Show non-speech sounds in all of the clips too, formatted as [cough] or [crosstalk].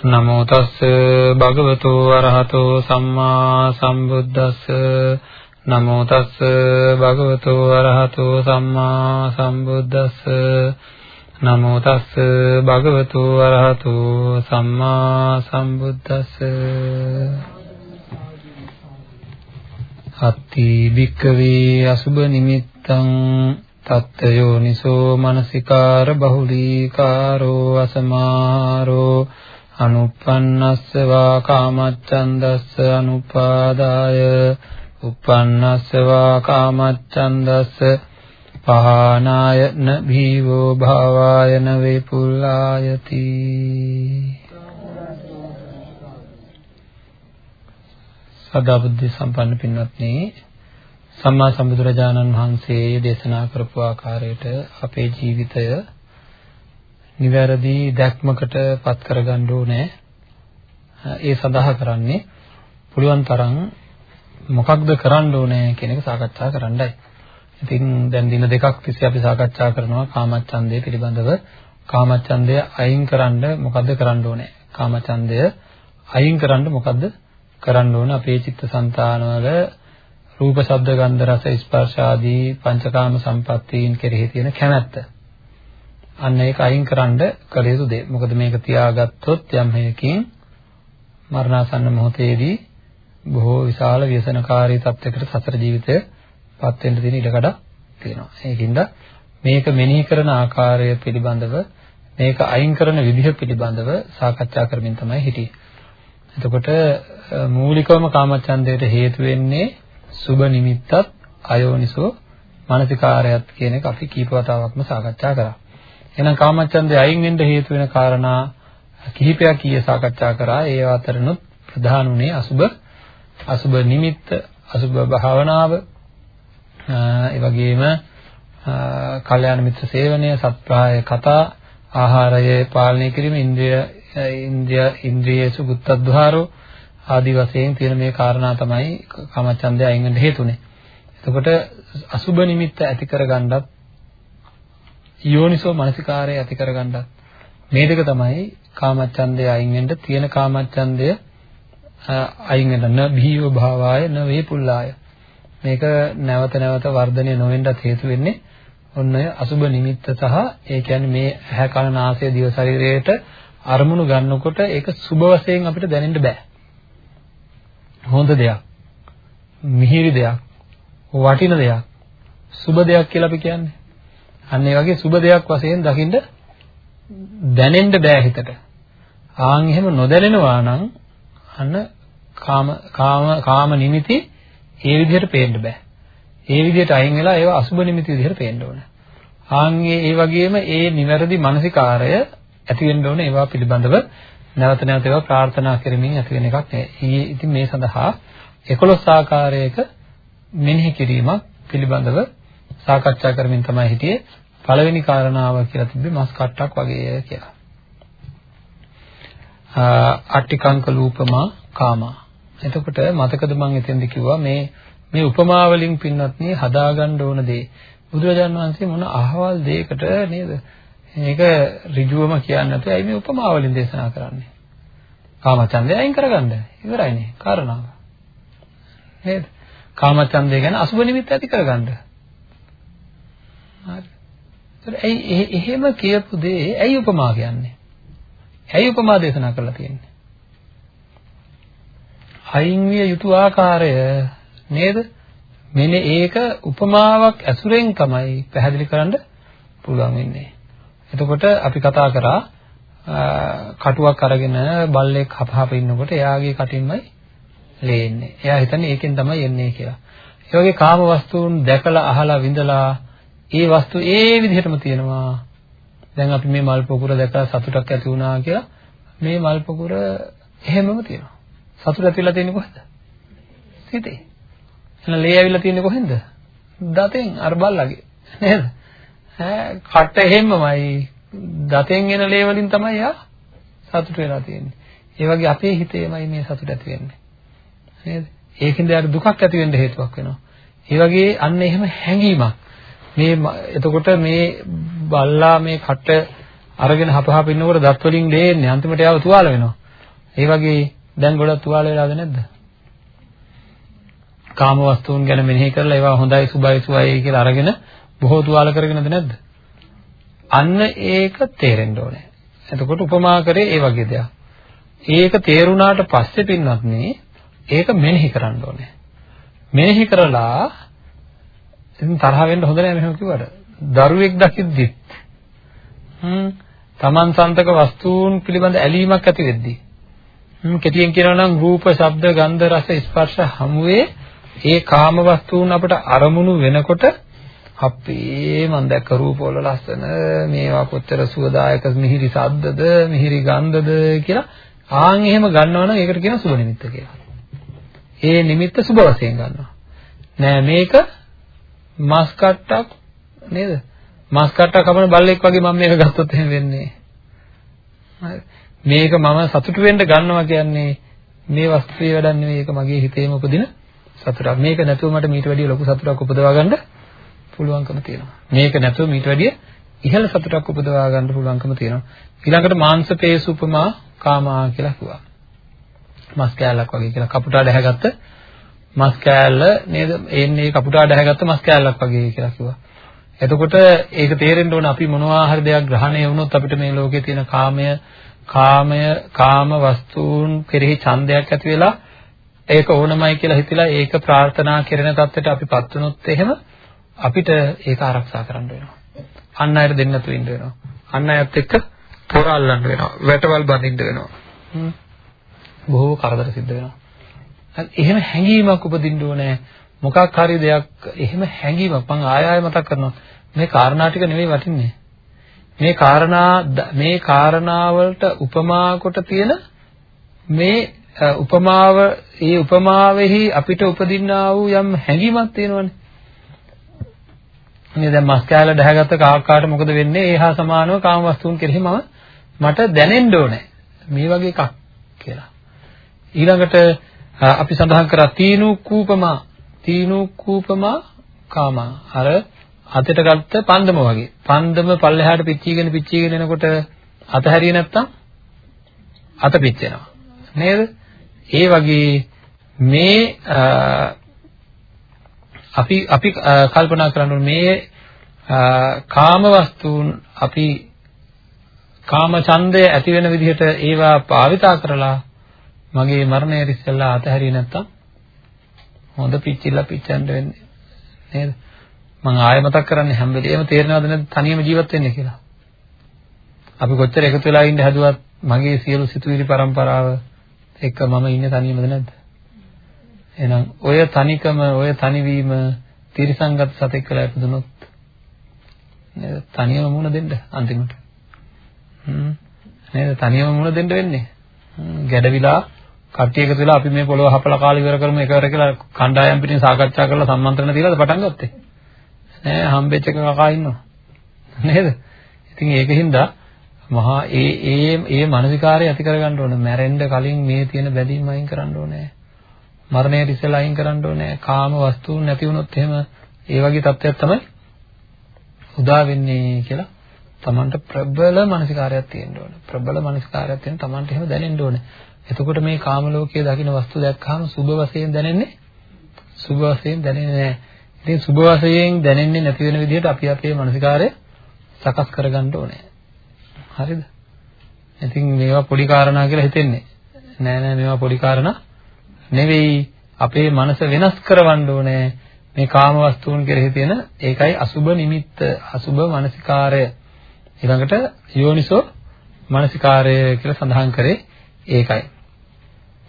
නමෝ තස්ස භගවතු අරහතෝ සම්මා සම්බුද්දස්ස. නමෝ තස්ස භගවතු අරහතෝ සම්මා සම්බුද්දස්ස. නමෝ තස්ස භගවතු අරහතෝ සම්මා සම්බුද්දස්ස. අත්ති භික්කවේ අසුබ නිමිත්තං තත්ත යෝනිසෝ මනසිකාර බහුලීකාරෝ අසමාරෝ අනුප්පන්නස්ස වා කාමච්ඡන්දස්ස අනුපාදාය. උප්පන්නස්ස වා කාමච්ඡන්දස්ස පහනාය න භීවෝ භාවාය න වේපුල්ලායති. සදා බුද්ධ සම්පන්න පින්වත්නි සම්මා සම්බුදුරජාණන් වහන්සේ දේශනා කරපු ආකාරයට අපේ ජීවිතය නිවැරදි දැක්මකට පත් කරගන්න ඕනේ. ඒ සඳහා කරන්නේ පුළුවන් තරම් මොකක්ද කරන්න ඕනේ කියන එක සාකච්ඡා කරන්නයි. ඉතින් දැන් දින දෙකක් තිස්සේ අපි සාකච්ඡා කරනවා කාමච්ඡන්දය පිළිබඳව. කාමච්ඡන්දය අයින් කරන්න මොකද්ද කරන්න ඕනේ? කාමච්ඡන්දය අයින් කරන්න මොකද්ද කරන්න ඕන අපේ චිත්තසංතානවල රූප, ශබ්ද, ගන්ධ, රස, ස්පර්ශ ආදී පංචකාම සම්පත්තීන් කෙරෙහි තියෙන කැමැත්ත. අන්න ඒක අයින් කරන්න කළ යුතු දේ. මොකද මේක තියාගත්තොත් යම් හේකින් මරණාසන්න මොහොතේදී බොහෝ විශාල ව්‍යසනකාරී තත්යකට සතර ජීවිතය පත් වෙන්න තියෙන ඉඩකඩ තියෙනවා. ඒකින්ද මේක මෙනෙහි කරන ආකාරය පිළිබඳව මේක අයින් කරන විදිහ පිළිබඳව සාකච්ඡා කරමින් තමයි හිටියේ. එතකොට මූලිකවම කාමච්ඡන්දයට හේතු වෙන්නේ සුබ නිමිත්තත් අයෝනිසෝ මානසිකාරයත් කියන එක අපි කීප වතාවක්ම සාකච්ඡා කරා. එහෙනම් කාමච්ඡන්දේ අයින් වෙන්න හේතු වෙන කාරණා කිහිපයක් ඊයේ සාකච්ඡා කරා. ඒ අතරිනුත් ප්‍රධාන උනේ අසුබ අසුබ නිමිත්ත, අසුබ භාවනාව, ඒ වගේම කල්යාණ මිත්‍ර සේවනය, සත්‍ප්‍රාය කතා, ආහාරය පාලනය කිරීම, ඉන්ද්‍රිය ඉන්ද්‍රිය ඉන්ද්‍රියසු බුත්තද්වාරෝ ආදි වශයෙන් තියෙන මේ කාරණා තමයි කාමච්ඡන්දය අයින් වෙන්න හේතුනේ. එතකොට අසුබ නිමිත්ත ඇති කරගන්නත් යෝනිසෝ මනසිකාරය ඇති කරගන්නත්. මේ දෙක තමයි කාමච්ඡන්දය අයින් වෙන්න තියෙන කාමච්ඡන්දය අයින් වෙන්න. න බීව භාවාය න වේපුල්ලාය. මේක නැවත නැවත වර්ධනය නොවෙන්නත් හේතු වෙන්නේ ඔන්න ඔය අසුබ නිමිත්ත සහ ඒ කියන්නේ මේ ඇහැ කන නාසය දිව ශරීරයට අරමුණු ගන්නකොට ඒක සුබ වශයෙන් අපිට දැනෙන්න බෑ. හොඳ දෙයක් මිහිරි දෙයක් වටින දෙයක් සුබ දෙයක් කියලා අපි කියන්නේ. අන්න ඒ වගේ සුබ දෙයක් වශයෙන් දකින්න දැනෙන්න බෑ හිතට. ආන් එහෙම නොදැනෙනවා නම් අන්න කාම කාම කාම නිමිති ඒ විදිහට පේන්න බෑ. ඒ විදිහට අයින් වෙලා ඒවා අසුබ නිමිති විදිහට පේන්න ඕන. ආන් ඒ වගේම ඒ නිවැරදි මානසිකාරය ඇති වෙන්න ඕන ඒවා පිළිබඳව නැවත නැවත ඒවා ප්‍රාර්ථනා කරමින් ඇති වෙන එකක් නෙවෙයි. ඉතින් මේ සඳහා 11 ආකාරයක මෙනෙහි කිරීමක් පිළිබඳව සාකච්ඡා කරමින් තමයි හිටියේ. පළවෙනි කාරණාව කියලා තිබ්බේ මස් කට්ටක් වගේ කියලා. අට්ටිකංක ලූපමා කාමා. එතකොට මතකද මම එතෙන්ද කිව්වා මේ මේ උපමා වලින් පින්වත්නි හදාගන්න ඕන දේ. බුදුරජාණන් වහන්සේ මොන අහවල් දෙයකට නේද? මේක ඍජුවම කියන්නේ නැතුව ඇයි මේ උපමා වලින් දේශනා කරන්නේ? කාමචන්දය අයින් කරගන්න. ඉවරයිනේ. කාරණාව. නේද? කාමචන්දය ගැන අසුබ නිමිත්ත ඇති කරගන්න. හරි. ඇයි එහෙම කියපු දේ ඇයි උපමා කියන්නේ? ඇයි උපමා දේශනා කරලා තියෙන්නේ? අයින් විය යුතු ආකාරය නේද? මෙන්න ඒක උපමාවක් ඇසුරෙන් තමයි පැහැදිලි කරන්න පුළුවන් වෙන්නේ. එතකොට අපි කතා කරා කටුවක් අරගෙන බල්ලෙක් හපහප ඉන්නකොට එයාගේ කටින්මයි ලේ එන්නේ. එයා හිතන්නේ ඒකෙන් තමයි එන්නේ කියලා. ඒ වගේ කාම වස්තුන් දැකලා අහලා විඳලා ඒ වස්තු ඒ විදිහටම තියෙනවා. දැන් අපි මේ මල් පොකුර දැකලා සතුටක් ඇති වුණා කියලා මේ මල් පොකුර එහෙමම තියෙනවා. සතුට ඇතිලා තියෙන්නේ කොහෙද? සිතේ. එහෙනම් ලේ ඇවිල්ලා තියෙන්නේ කොහෙන්ද? දතෙන් අර බල්ලගේ. නේද? ඈ කට එහෙමමයි. දතෙන් එන ලේ වලින් තමයි යා සතුට වෙලා තියෙන්නේ. ඒ වගේ අපේ හිතේමයි මේ සතුට ඇති වෙන්නේ. නේද? ඒකින්ද යාට දුකක් ඇති වෙන්න හේතුවක් වෙනවා. ඒ වගේ අන්න එහෙම හැඟීමක් මේ එතකොට මේ බල්ලා මේ කට අරගෙන හපහප ඉන්නකොට දත් වලින් දෙන්නේ අන්තිමට යාව තුවාල වෙනවා. ඒ වගේ දැන් ගොඩක් තුවාල වෙලාද නැද්ද? කාම වස්තුන් ගැන මෙනෙහි කරලා ඒවා හොඳයි සුබයි සුවයි කියලා අරගෙන බොහෝ තුවාල කරගෙනද නැද්ද? අන්න ඒක තේරෙන්න ඕනේ. එතකොට උපමා කරේ ඒ වගේ දෙයක්. ඒක තේරුණාට පස්සේ පින්වත් නේ ඒක මෙනෙහි කරන්න ඕනේ. මෙනෙහි කරලා ඉතින් තරහ වෙන්න හොඳ නෑ මෙහෙම කිව්වට. දරුවෙක් දකිද්දිත් හ්ම් Taman සන්තක වස්තුන් පිළිබඳ ඇලීමක් ඇති වෙද්දී හ්ම් කෙටියෙන් කියනවා නම් රූප, ශබ්ද, ගන්ධ, රස, ස්පර්ශ හමුවේ ඒ කාම වස්තුන් අපට අරමුණු වෙනකොට අපේ මම දැක්ක රූපවල ලස්සන මේවා කොච්චර සුවදායක මිහිරි ශබ්දද මිහිරි ගන්ධද කියලා ආන් එහෙම ගන්නවනම් ඒකට කියන සුබ නිමිත්ත කියලා. ඒ නිමිත්ත සුබ වශයෙන් ගන්නවා. නෑ මේක මස් කට්ටක් නේද? මස් කට්ටක් කපන බල්ලෙක් වගේ මම මේක ගත්තොත් එහෙම වෙන්නේ. මේක මම සතුටු වෙන්න ගන්නවා කියන්නේ මේ වස්තුවේ වැඩක් නෙවෙයි ඒක මගේ හිතේම උපදින සතුටක්. මේක නැතුව මට මීට වැඩිය ලොකු සතුටක් උපදවා ගන්න පුළුවන්කම තියෙනවා. මේක නැතුව මීට වැඩිය ඉහළ සතුටක් උපදවා ගන්න පුළුවන්කම තියෙනවා. ඊළඟට මාංශ පේසුපමා කාමා කියලා කිව්වා. මස් කෑල්ලක් වගේ කියලා කපුටා දැහැගත්ත මස් කෑල්ල නේද? එන්නේ කපුටා දැහැගත්ත මස් කෑල්ලක් වගේ කියලා කිව්වා. එතකොට ඒක තේරෙන්න ඕන අපි මොනවා හරි දෙයක් ග්‍රහණය වුණොත් අපිට මේ ලෝකේ තියෙන කාමය කාමය කාම වස්තුන් කෙරෙහි ඡන්දයක් ඇති වෙලා ඒක ඕනමයි කියලා හිතලා ඒක ප්‍රාර්ථනා කරන තත්ත්වයට අපිපත් වුණොත් එහෙම අපිට ඒක ආරක්ෂා කරන්න වෙනවා. අන් අයට දෙන්න තු ඉන්න වෙනවා. අන් අයත් එක්ක පොර අල්ලන්න වෙනවා. වැටවල් බඳින්න වෙනවා. බොහෝ කරදර සිද්ධ වෙනවා. එහෙම හැඟීමක් උපදින්න ඕනේ. මොකක් හරි දෙයක් එහෙම හැඟීමක් මම ආය ආය මතක් කරනවා. මේ කාරණා ටික නෙවෙයි වටින්නේ. මේ කාරණා මේ කාරණාවලට උපමා කොට තියෙන මේ උපමාව ඒ උපමාවෙහි අපිට උපදින්නා වූ යම් හැඟීමක් තියෙනවනේ. මේ දැන් මස් කෑල්ල දැහැගත්ත කාක්කාට මොකද වෙන්නේ? ඒහා සමානව කාම වස්තුන් කෙරෙහි මම මට දැනෙන්න ඕනේ. මේ වගේ එකක් කියලා. ඊළඟට අපි සඳහන් කරා තීනු කූපමා. තීනු කූපමා කාමා. අර අතට ගත්ත පන්දම වගේ. පන්දම පල්ලෙහාට පිච්චීගෙන පිච්චීගෙන එනකොට අතහැරියේ නැත්තම් අත පිච්චෙනවා. නේද? ඒ වගේ මේ අපි අපි කල්පනා කරන්න මේ කාම වස්තුන් අපි කාම ඡන්දය ඇති වෙන විදිහට ඒවා භාවිතා කරලා මගේ මරණය ඉස්සෙල්ලා අතහැරියේ නැත්තම් හොඳ පිච්චිලා පිච්චෙන්න වෙන්නේ නේද? මම ආයෙ මතක් කරන්නේ හැම වෙලේම තේරෙනවද නැද්ද තනියම ජීවත් වෙන්නේ කියලා? අපි කොච්චර එකතු වෙලා ඉන්න හැදුවත් මගේ සියලු සිතුවිලි පරම්පරාව එක්ක මම ඉන්නේ තනියමද නැද්ද? එහෙනම් ඔය තනිකම ඔය තනිවීම තිරසංගත සතෙක් කියලා ඉපදුනොත් නේද? තනියම මුණ දෙන්න අන්තිමට. හ්ම්. නේද? තනියම මුණ දෙන්න වෙන්නේ. ගැඩවිලා කට්ටිය එකතු වෙලා අපි මේ පොළොව හපලා කාලේ ඉවර කරමු එකවර කියලා කණ්ඩායම් පිටින් සාකච්ඡා කරලා සම්මන්ත්‍රණ දීලාද පටන් ගත්තේ? නෑ හම්බෙච්ච එක කකා ඉන්නවා. නේද? ඉතින් ඒකින්ද මහා ඒ ඒ ඒ මානසිකාරය ඇති කරගන්න ඕන. මැරෙන්න කලින් මේ තියෙන බැඳීම් අයින් කරන්න ඕනේ. මරණයට ඉස්සෙල්ලා අයින් කරන්න ඕනේ. කාම වස්තුන් නැති වුණොත් එහෙම ඒ වගේ තත්ත්වයක් තමයි උදා වෙන්නේ කියලා Tamanට ප්‍රබල මානසිකාරයක් තියෙන්න ඕනේ. ප්‍රබල මානසිකාරයක් තියෙන Tamanට එහෙම දැනෙන්න ඕනේ. එතකොට මේ කාම ලෝකයේ දකින්න වස්තු දැක්කහම සුභ වශයෙන් දැනෙන්නේ සුභ වශයෙන් දැනෙන්නේ නැහැ. ඉතින් සුභ වශයෙන් දැනෙන්නේ නැති වෙන විදිහට අපි අපේ මානසිකාරය සකස් කරගන්න ඕනේ. හරිද? ඉතින් මේවා පොඩි කාරණා කියලා හිතෙන්නේ. නෑ නෑ මේවා පොඩි කාරණා නෙවෙයි. අපේ මනස වෙනස් කරවන්න ඕනේ. මේ කාම වස්තුන් කෙරෙහි තියෙන ඒකයි අසුබ නිමිත්ත අසුබ මානසිකාරය ඊළඟට යෝනිසෝ මානසිකාරය කියලා සඳහන් කරේ ඒකයි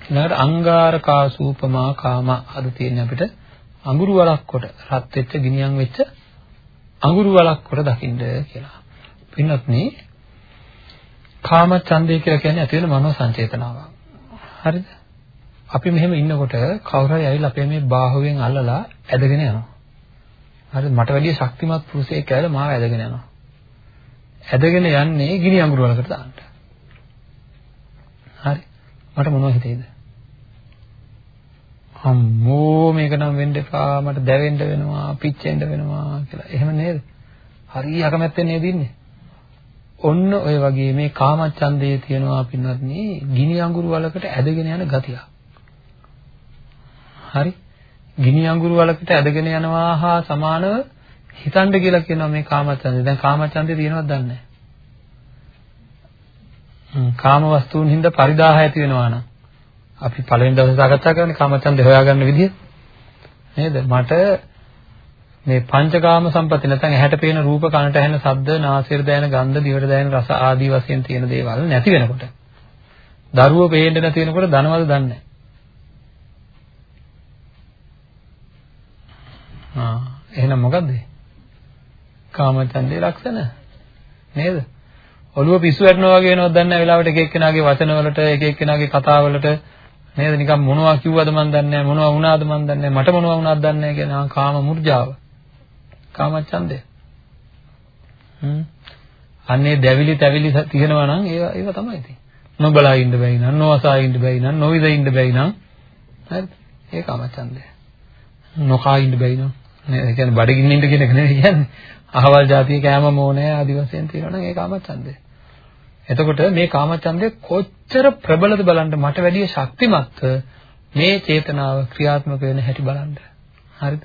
ඊළඟට අංගාරකා සූපමා කාම අද තියෙන අපිට අඟුරු වලක් කොට රත් වෙච්ච ගිනියම් වෙච්ච අඟුරු වලක් කොට දකින්න කියලා. පින්වත්නි කාමච්ඡන්දය කියලා කියන්නේ ඇති වෙන මනෝ සංචේතනාවක්. හරිද? අපි මෙහෙම ඉන්නකොට කවුරු හරි ඇවිල්ලා අපේ මේ බාහුවෙන් අල්ලලා ඇදගෙන යනවා. හරිද? මට වැඩිය ශක්තිමත් පුරුෂයෙක් ඇවිල්ලා මාව ඇදගෙන යනවා. ඇදගෙන යන්නේ ගිනි අඟුරු වලකට දාන්න. හරි. මට මොනව හිතේද? අම්මෝ මේක නම් වෙන්න එපා මට දැවෙන්න වෙනවා පිච්චෙන්න වෙනවා කියලා. එහෙම නේද? හරි අකමැත්තෙන් නේද ඉන්නේ? ඔන්න ඔය වගේ මේ කාමච්ඡන්දයේ තියනවා පින්වත්නි ගිනි අඟුරු වලකට ඇදගෙන යන ගතිය. හරි? ගිනි අඟුරු වලකට ඇදගෙන යනවා හා සමානව හිතන්න කියලා කියනවා මේ කාමච්ඡන්දේ. දැන් කාමච්ඡන්දේ තියෙනවද දන්නේ නැහැ. කාම වස්තුන් හින්දා පරිදාහ ඇති වෙනවා නම් අපි පළවෙනි දවසේ සාකච්ඡා කරන්නේ කාමච්ඡන්දේ හොයාගන්න විදිය නේද? මට මේ පංචකාම සම්පatti නැත්නම් ඇහැට පේන රූප, කනට ඇහෙන ශබ්ද, නාසයට දැනෙන ගන්ධ, දිවට දැනෙන රස ආදී වශයෙන් තියෙන දේවල් නැති වෙනකොට දරුවෝ පේන්නේ නැති වෙනකොට ධනවල දන්නේ ආ එහෙනම් මොකද්ද? කාමචන්දේ ලක්ෂණ නේද? ඔළුව පිස්සු වැටෙනවා වගේ වෙනවද දන්නේ නැහැ වෙලාවට එක එක්කෙනාගේ වචන වලට එක එක්කෙනාගේ කතා වලට නේද? නිකන් මොනවා කිව්වද මන් දන්නේ නැහැ මොනවා වුණාද මන් දන්නේ නැහැ මට මොනවා වුණාද දන්නේ නැහැ කියන කාම මුර්ජාව. කාමච්ඡන්දය. හ්ම්. අන්නේ දැවිලි තැවිලි තියෙනවා නම් ඒව ඒව තමයි ඉතින්. නොබලා ඉන්න බැයි නම් නොවසා ඉන්න බැයි නම් නොවිද ඉන්න බැයි නම් හරිද ඒ කාමච්ඡන්දය. නොකා ඉන්න බැයි නම්. නේද? ඒ කියන්නේ බඩගින්න ඉන්න කියන එක නෙවෙයි කියන්නේ. අහවල් જાතිය කෑම මොනේ ආදි වශයෙන් තියෙනවා නම් ඒ කාමච්ඡන්දය. එතකොට මේ කාමච්ඡන්දය කොච්චර ප්‍රබලද බලන්න මට වැඩිය ශක්තිමත් මේ චේතනාව ක්‍රියාත්මක වෙන හැටි බලන්න. හරිද?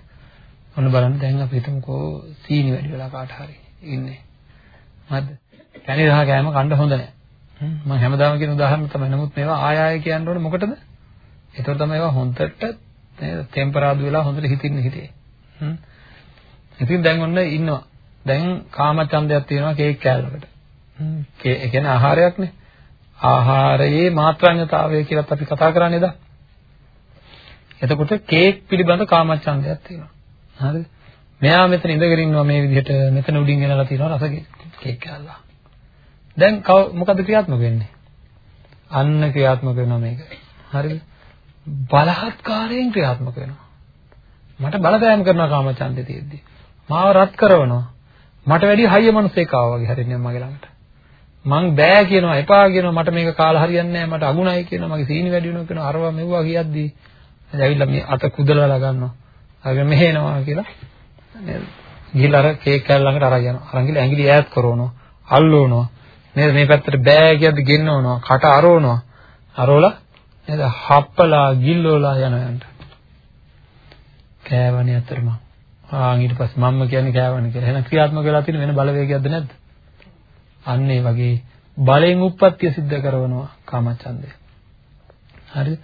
ඔන්න බලන්න දැන් අපි හිතමුකෝ සීනි වැඩි වෙලා කාට හරි ඉන්නේ. හරිද? කැණි රහ කෑම කන්න හොඳ නැහැ. මම හැමදාම කියන උදාහරණ තමයි. නමුත් මේවා ආය ආය කියන්න ඕනේ මොකටද? ඒතකොට තමයි ඒවා හොඳට නේද? ටෙම්පරාදු වෙලා හොඳට හිතින්න හිතේ. හ්ම්. ඉතින් දැන් ඔන්න ඉන්නවා. දැන් කාමචන්දයක් තියෙනවා කේක් කෑල්ලකට. ඒ කියන්නේ ආහාරයක්නේ. ආහාරයේ මාත්‍රාඥතාවය කියලාත් අපි කතා කරන්නේ නේද? එතකොට කේක් පිළිබඳ කාමච්ඡන්දයක් තියෙනවා. හරිද? මෙයා මෙතන ඉඳගෙන ඉන්නවා මේ විදිහට මෙතන උඩින් ගෙනලා තියෙනවා රස කේක් කෑල්ලා. දැන් මොකද ක්‍රියාත්මක වෙන්නේ? අන්න ක්‍රියාත්මක වෙනවා මේක. හරිද? බලහත්කාරයෙන් ක්‍රියාත්මක වෙනවා. මට බලපෑම් කරනවා කාමචන්දේ තියෙද්දි. මාව රත් කරනවා. මට වැඩි හයිය මිනිස්සෙක් ආවා වගේ හරින්නේ මගේ ළඟට. මං බෑ කියනවා එපා කියනවා මට මේක කාලා හරියන්නේ නැහැ මට අගුණයි කියනවා මගේ සීනි වැඩි වෙනවා කියනවා අරවා මෙව්වා කියද්දි ඇවිල්ලා මේ අත කුදලලා ගන්නවා? අර මෙහෙනවා කියලා. නේද ගිහලා අර කේක් කෑල්ල ළඟට අරන් යනවා. අරන් ගිහලා ඇඟිලි ඈත් කරවනවා අල්ලවනවා. නේද? මේ පැත්තට බෑ කියද්දි ගෙන්නවනවා කට අරවනවා. අරවලා නේද? හප්පලා ගිල්ලෝලා යනවා යන්න කෑවනේ අතරම. ආන් ඊට පස්සේ මම්ම කියන්නේ කෑවනේ කියලා. එහෙනම් ක්‍රියාත්මක වෙලා තියෙන වෙන බලවේගයක්ද නැද්ද? අන්න ඒ වගේ බලෙන් උප්පත්තිය සිද්ධ කරනවා කාමච්ඡන්දය. හරිද?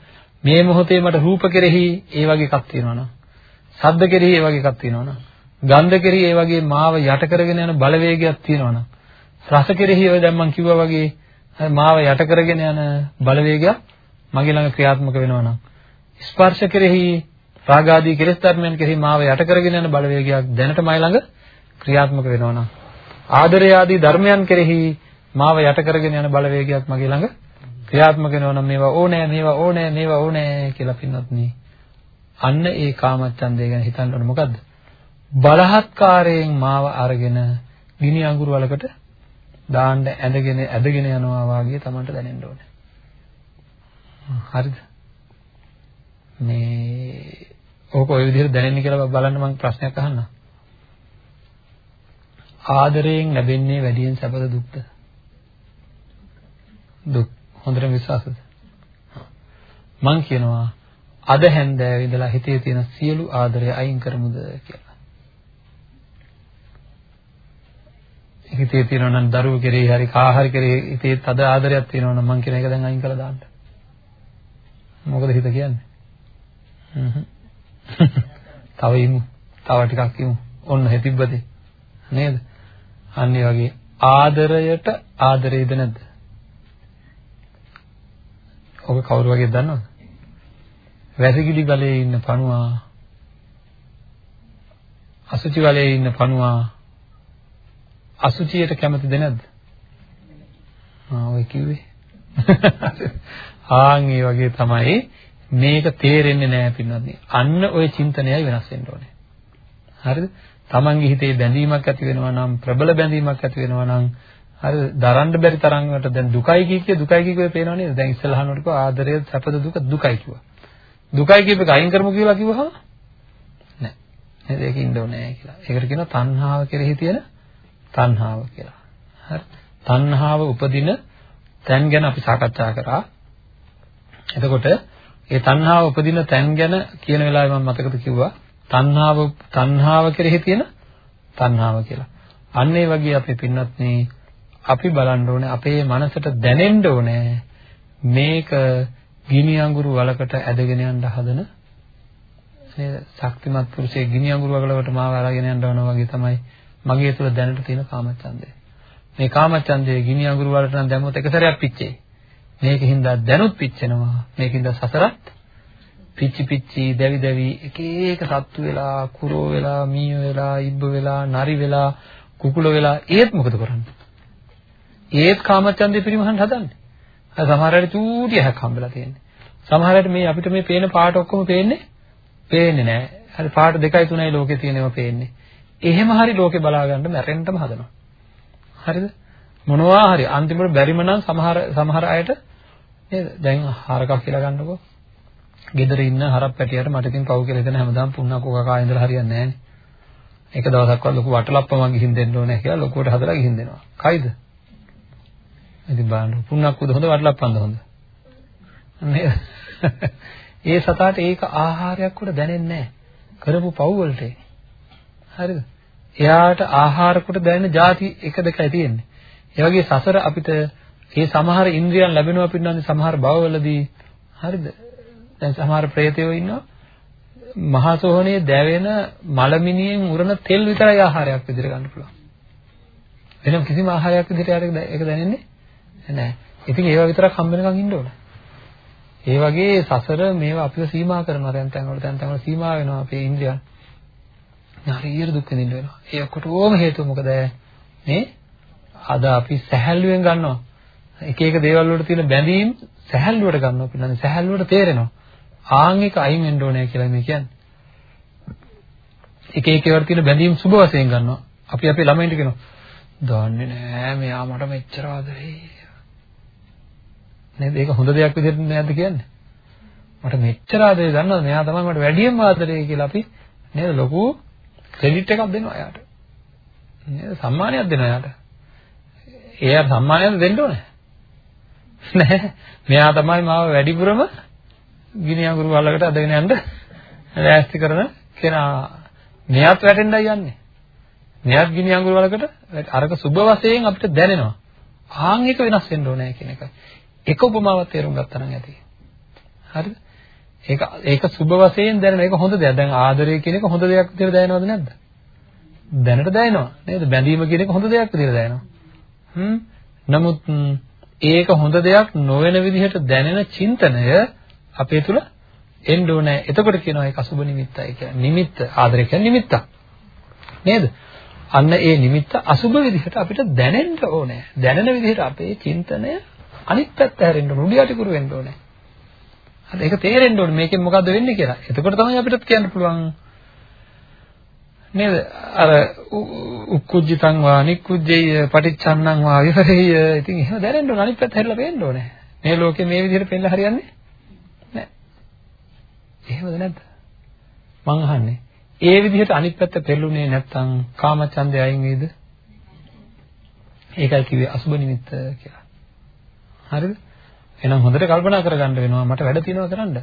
මේ මොහොතේ මට රූප කෙරෙහි ඒ වගේ එකක් තියෙනවනම්, ශබ්ද කෙරෙහි ඒ වගේ එකක් තියෙනවනම්, ගන්ධ කෙරෙහි ඒ වගේ මාව යට කරගෙන යන බලවේගයක් තියෙනවනම්, රස කෙරෙහි ඔය දැන් මම කිව්වා වගේ මාව යට කරගෙන යන බලවේගයක් මගේ ළඟ ක්‍රියාත්මක වෙනවනම්, ස්පර්ශ කෙරෙහි රාගාදී කෙලෙස් ධර්මයන් කෙරෙහි මාව යට කරගෙන යන බලවේගයක් දැනටමයි ළඟ ක්‍රියාත්මක වෙනවනම් ආදරය ආදී ධර්මයන් කෙරෙහි මාව යට කරගෙන යන බලවේගයක් මගේ ළඟ ක්‍රියාත්මක වෙනවා නම් මේවා ඕනෑ මේවා ඕනෑ මේවා ඕනෑ කියලා පින්වත්නි. අන්න ඒ කාමච්ඡන්දය ගැන හිතන්න ඕනේ. මොකද්ද? බලහත්කාරයෙන් මාව අරගෙන ගිනි අඟුරු වලකට දාන්න ඇඳගෙන ඇදගෙන යනවා වාගේ Tamanට දැනෙන්න ඕනේ. හරිද? මේ ඕක ওই විදිහට දැනෙන්නේ කියලා බලන්න මම ප්‍රශ්නයක් අහන්නම් ආදරයෙන් ලැබෙන්නේ වැඩියෙන් සැපද දුක්ද? දුක්. හොඳට විශ්වාසද? මං කියනවා අද හැන්දෑවේ ඉඳලා හිතේ තියෙන සියලු ආදරය අයින් කරමුද කියලා. හිතේ තියෙනවා නම් දරුවෝ කෙරෙහි හරි කා හරි කෙරෙහි හිතේ තද ආදරයක් තියෙනවා නම් මං කියන එක දැන් අයින් කරලා දාන්න. මොකද හිත කියන්නේ? හ්ම්. [laughs] තව ඉමු. තව ටිකක් ඉමු. ඔන්න හෙතිබ්බදේ. නේද? අන්න ඒ වගේ ආදරයට ආදරේද නැද්ද? ඔබ කවුරු වගේ දන්නවද? වැසිකිලි ගලේ ඉන්න පණුවා අසුචි වලේ ඉන්න පණුවා අසුචියට කැමතිද නැද්ද? ආ ඔය කිව්වේ. ආන් ඒ වගේ තමයි මේක තේරෙන්නේ නැහැ පින්වත්නි. අන්න ওই චින්තනයයි වෙනස් වෙන්න ඕනේ. හරිද? Tamange හිතේ බැඳීමක් ඇති වෙනවා නම් ප්‍රබල බැඳීමක් ඇති වෙනවා නම් හරි දරන්න බැරි තරම්කට දැන් දුකයි කිය කිය දුකයි කිය කිය පේනව නේද? දැන් ඉස්සෙල්ලා අහනකොට කිව්වා ආදරය සැපද දුක දුකයි කිව්වා. දුකයි කියප එක අයින් කරමු කියලා කිව්වහම නෑ. නේද? ඒක ඉන්න ඕනේ කියලා. ඒකට කියනවා තණ්හාව කෙරෙහි තියෙන තණ්හාව කියලා. හරි. තණ්හාව උපදින තැන් ගැන අපි සාකච්ඡා කරා. එතකොට ඒ තණ්හාව උපදින තැන් ගැන කියන වෙලාවේ මම මතකද කිව්වා තණ්හාව තණ්හාව කෙරෙහි තියෙන තණ්හාව කියලා. අන්න ඒ වගේ අපි පින්නත් අපි බලන්න ඕනේ අපේ මනසට දැනෙන්න ඕනේ මේක ගිනි අඟුරු වලකට ඇදගෙන යන්න හදන නේද? ශක්තිමත් පුරුෂයෙක් ගිනි අඟුරු වලකට මාව අරගෙන යනවා වගේ තමයි මගේ තුල දැනට තියෙන කාමච්ඡන්දය. මේ කාමච්ඡන්දය ගිනි අඟුරු වලට නම් දැම්මොත් එක සැරයක් පිච්චෙයි. මේකින්ද දැනුත් පිච්චෙනවා. මේකින්ද සසරත් පිච්චි පිච්චි දැවි දැවි එක එක සත්තු වෙලා කුරෝ වෙලා මීය වෙලා ඉබ්බ වෙලා නරි වෙලා කුකුල වෙලා ඒත් මොකද කරන්නේ? ඒත් කාමච්ඡන්දේ පිරිමහන්න හදන්නේ. අර සමහර වෙලාවට චූටි ඇහක් හම්බෙලා තියෙන්නේ. සමහර වෙලාවට මේ අපිට මේ පේන පාට ඔක්කොම පේන්නේ පේන්නේ නැහැ. හරි පාට දෙකයි තුනයි ලෝකේ තියෙනවා පේන්නේ. එහෙම හරි ලෝකේ බලා ගන්න මැරෙන්නම හදනවා. හරිද? මොනවා හරි අන්තිමට බැරිම නම් සමහර සමහර අයට නේද? දැන් හරකක් කියලා ගන්නකො. ගෙදර ඉන්න හරක් පැටියට මට ඉතින් පව් කියලා හිතන හැමදාම පුන්නක් කකා ඉඳලා හරියන්නේ නැහැ නේ. එක දවසක්වත් ලොකු වටලප්පමක් ගිහින් දෙන්න ඕනේ කියලා ලොකුවට හදලා ගිහින් දෙනවා. කයිද? ඉතින් බලන්න පුන්නක් උද හොඳ වටලප්පන්ද හොඳ. නේද? [laughs] ඒ සතාට ඒක ආහාරයක් උඩ දැනෙන්නේ නැහැ. කරපු පව් වලට. හරිද? එයාට ආහාර කොට දැනෙන જાති එක දෙකයි තියෙන්නේ. ඒ වගේ සසර අපිට මේ සමහර ඉන්ද්‍රියන් ලැබෙනවා පින්නන්නේ සමහර භවවලදී හරිද? දැන් සමහර ප්‍රේතයෝ ඉන්නවා මහසෝහනේ දැවෙන මලමිනියෙන් උරන තෙල් විතරයි ආහාරයක් විදිහට ගන්න පුළුවන්. වෙනම කිසිම ආහාරයක් විදිහට ඒක දැනෙන්නේ නැහැ. ඉතින් ඒවා විතරක් හම්බ වෙනකන් ඉන්න ඕන. ඒ වගේ සසර මේවා අපිව සීමා කරනවා දැන් තැන් වල තැන් තැන් වල සීමා වෙනවා අපේ ඉන්ද්‍රියන්. හරියට දුක් විඳින්න වෙනවා. ඒ ඔක්කොටම හේතුව මොකද? මේ අද අපි සැහැල්ලුවෙන් ගන්නවා. එක එක දේවල් වලට තියෙන බැඳීම් සැහැල්ලුවට ගන්නවා පිළිබඳ සැහැල්ලුවට තේරෙනවා. ආන් එක අයින් වෙන්න ඕනේ කියලා මේ කියන්නේ. එක එක ඒවාට තියෙන බැඳීම් සුබ වශයෙන් ගන්නවා. අපි අපේ ළමයින්ට කියනවා දන්නේ නෑ මෙයා මට මෙච්චර ආදරේ. නේද? ඒක හොඳ දෙයක් විදිහට නෑද කියන්නේ? මට මෙච්චර ආදරේ දන්නවද? මෙයා තමයි මට වැඩියෙන්ම ආදරේ කියලා අපි නේද ලොකු ක්‍රෙඩිට් එකක් දෙනවා එයාට. නේද? සම්මානයක් දෙනවා එයාට. එයා සම්මානයක් දෙන්න ඕනේ. [laughs] නෑ. මෙයා තමයි මාව වැඩිපුරම ගිනි අඟුරු වලකට අදගෙන යන්න ලෑස්ති කරන කෙනා. මෙයාත් වැටෙන්නයි යන්නේ. මෙයාත් ගිනි අඟුරු වලකට අරක සුබ වශයෙන් අපිට දැනෙනවා. ආන් එක වෙනස් වෙන්න ඕනේ කියන එකයි. එක උපමාවක් තේරුම් ගත්තා නම් ඇති. හරිද? ඒක ඒක සුබ වශයෙන් දැනෙන ඒක හොඳ දෙයක්. දැන් ආදරය කියන එක හොඳ දෙයක් විදිහට දැනෙනවද නැද්ද? දැනට දැනෙනවා. නේද? බැඳීම කියන එක හොඳ දෙයක් විදිහට දැනෙනවා. හ්ම්. නමුත් ඒක හොඳ දෙයක් නොවන විදිහට දැනෙන චින්තනය අපේ තුල එන්න ඕනේ. එතකොට කියනවා ඒක අසුබ නිමිත්තයි කියලා. නිමිත්ත ආදරය කියන්නේ නිමිත්තක්. නේද? අන්න ඒ නිමිත්ත අසුබ විදිහට අපිට දැනෙන්න ඕනේ. දැනෙන විදිහට අපේ චින්තනය අනිත් පැත්ත හැරෙන්න ඕනේ. උඩියට කුරු වෙන්න ඕනේ. හරි ඒක තේරෙන්න ඕනේ මේකෙන් මොකද්ද වෙන්නේ කියලා. එතකොට තමයි අපිට කියන්න පුළුවන් නේද? අර උක්කුජ්ජිතං වා නික්කුජ්ජේය පටිච්චන්නං වා විහෙය. ඉතින් එහෙම දැනෙන්න ඕනේ. අනිත් පැත්ත හැරලා පේන්න ඕනේ. මේ ලෝකේ මේ විදිහට පෙන්නලා හරියන්නේ නැහැ. එහෙමද නැද්ද? මං අහන්නේ. ඒ විදිහට අනිත් පැත්ත පෙළුනේ නැත්තම් කාමචන්දය අයින් වේද? ඒකයි කිව්වේ අසුබ නිමිත්ත කියලා. හරිද? එහෙනම් හොඳට කල්පනා කරගන්න වෙනවා මට වැඩ තියෙනවා කරන්න.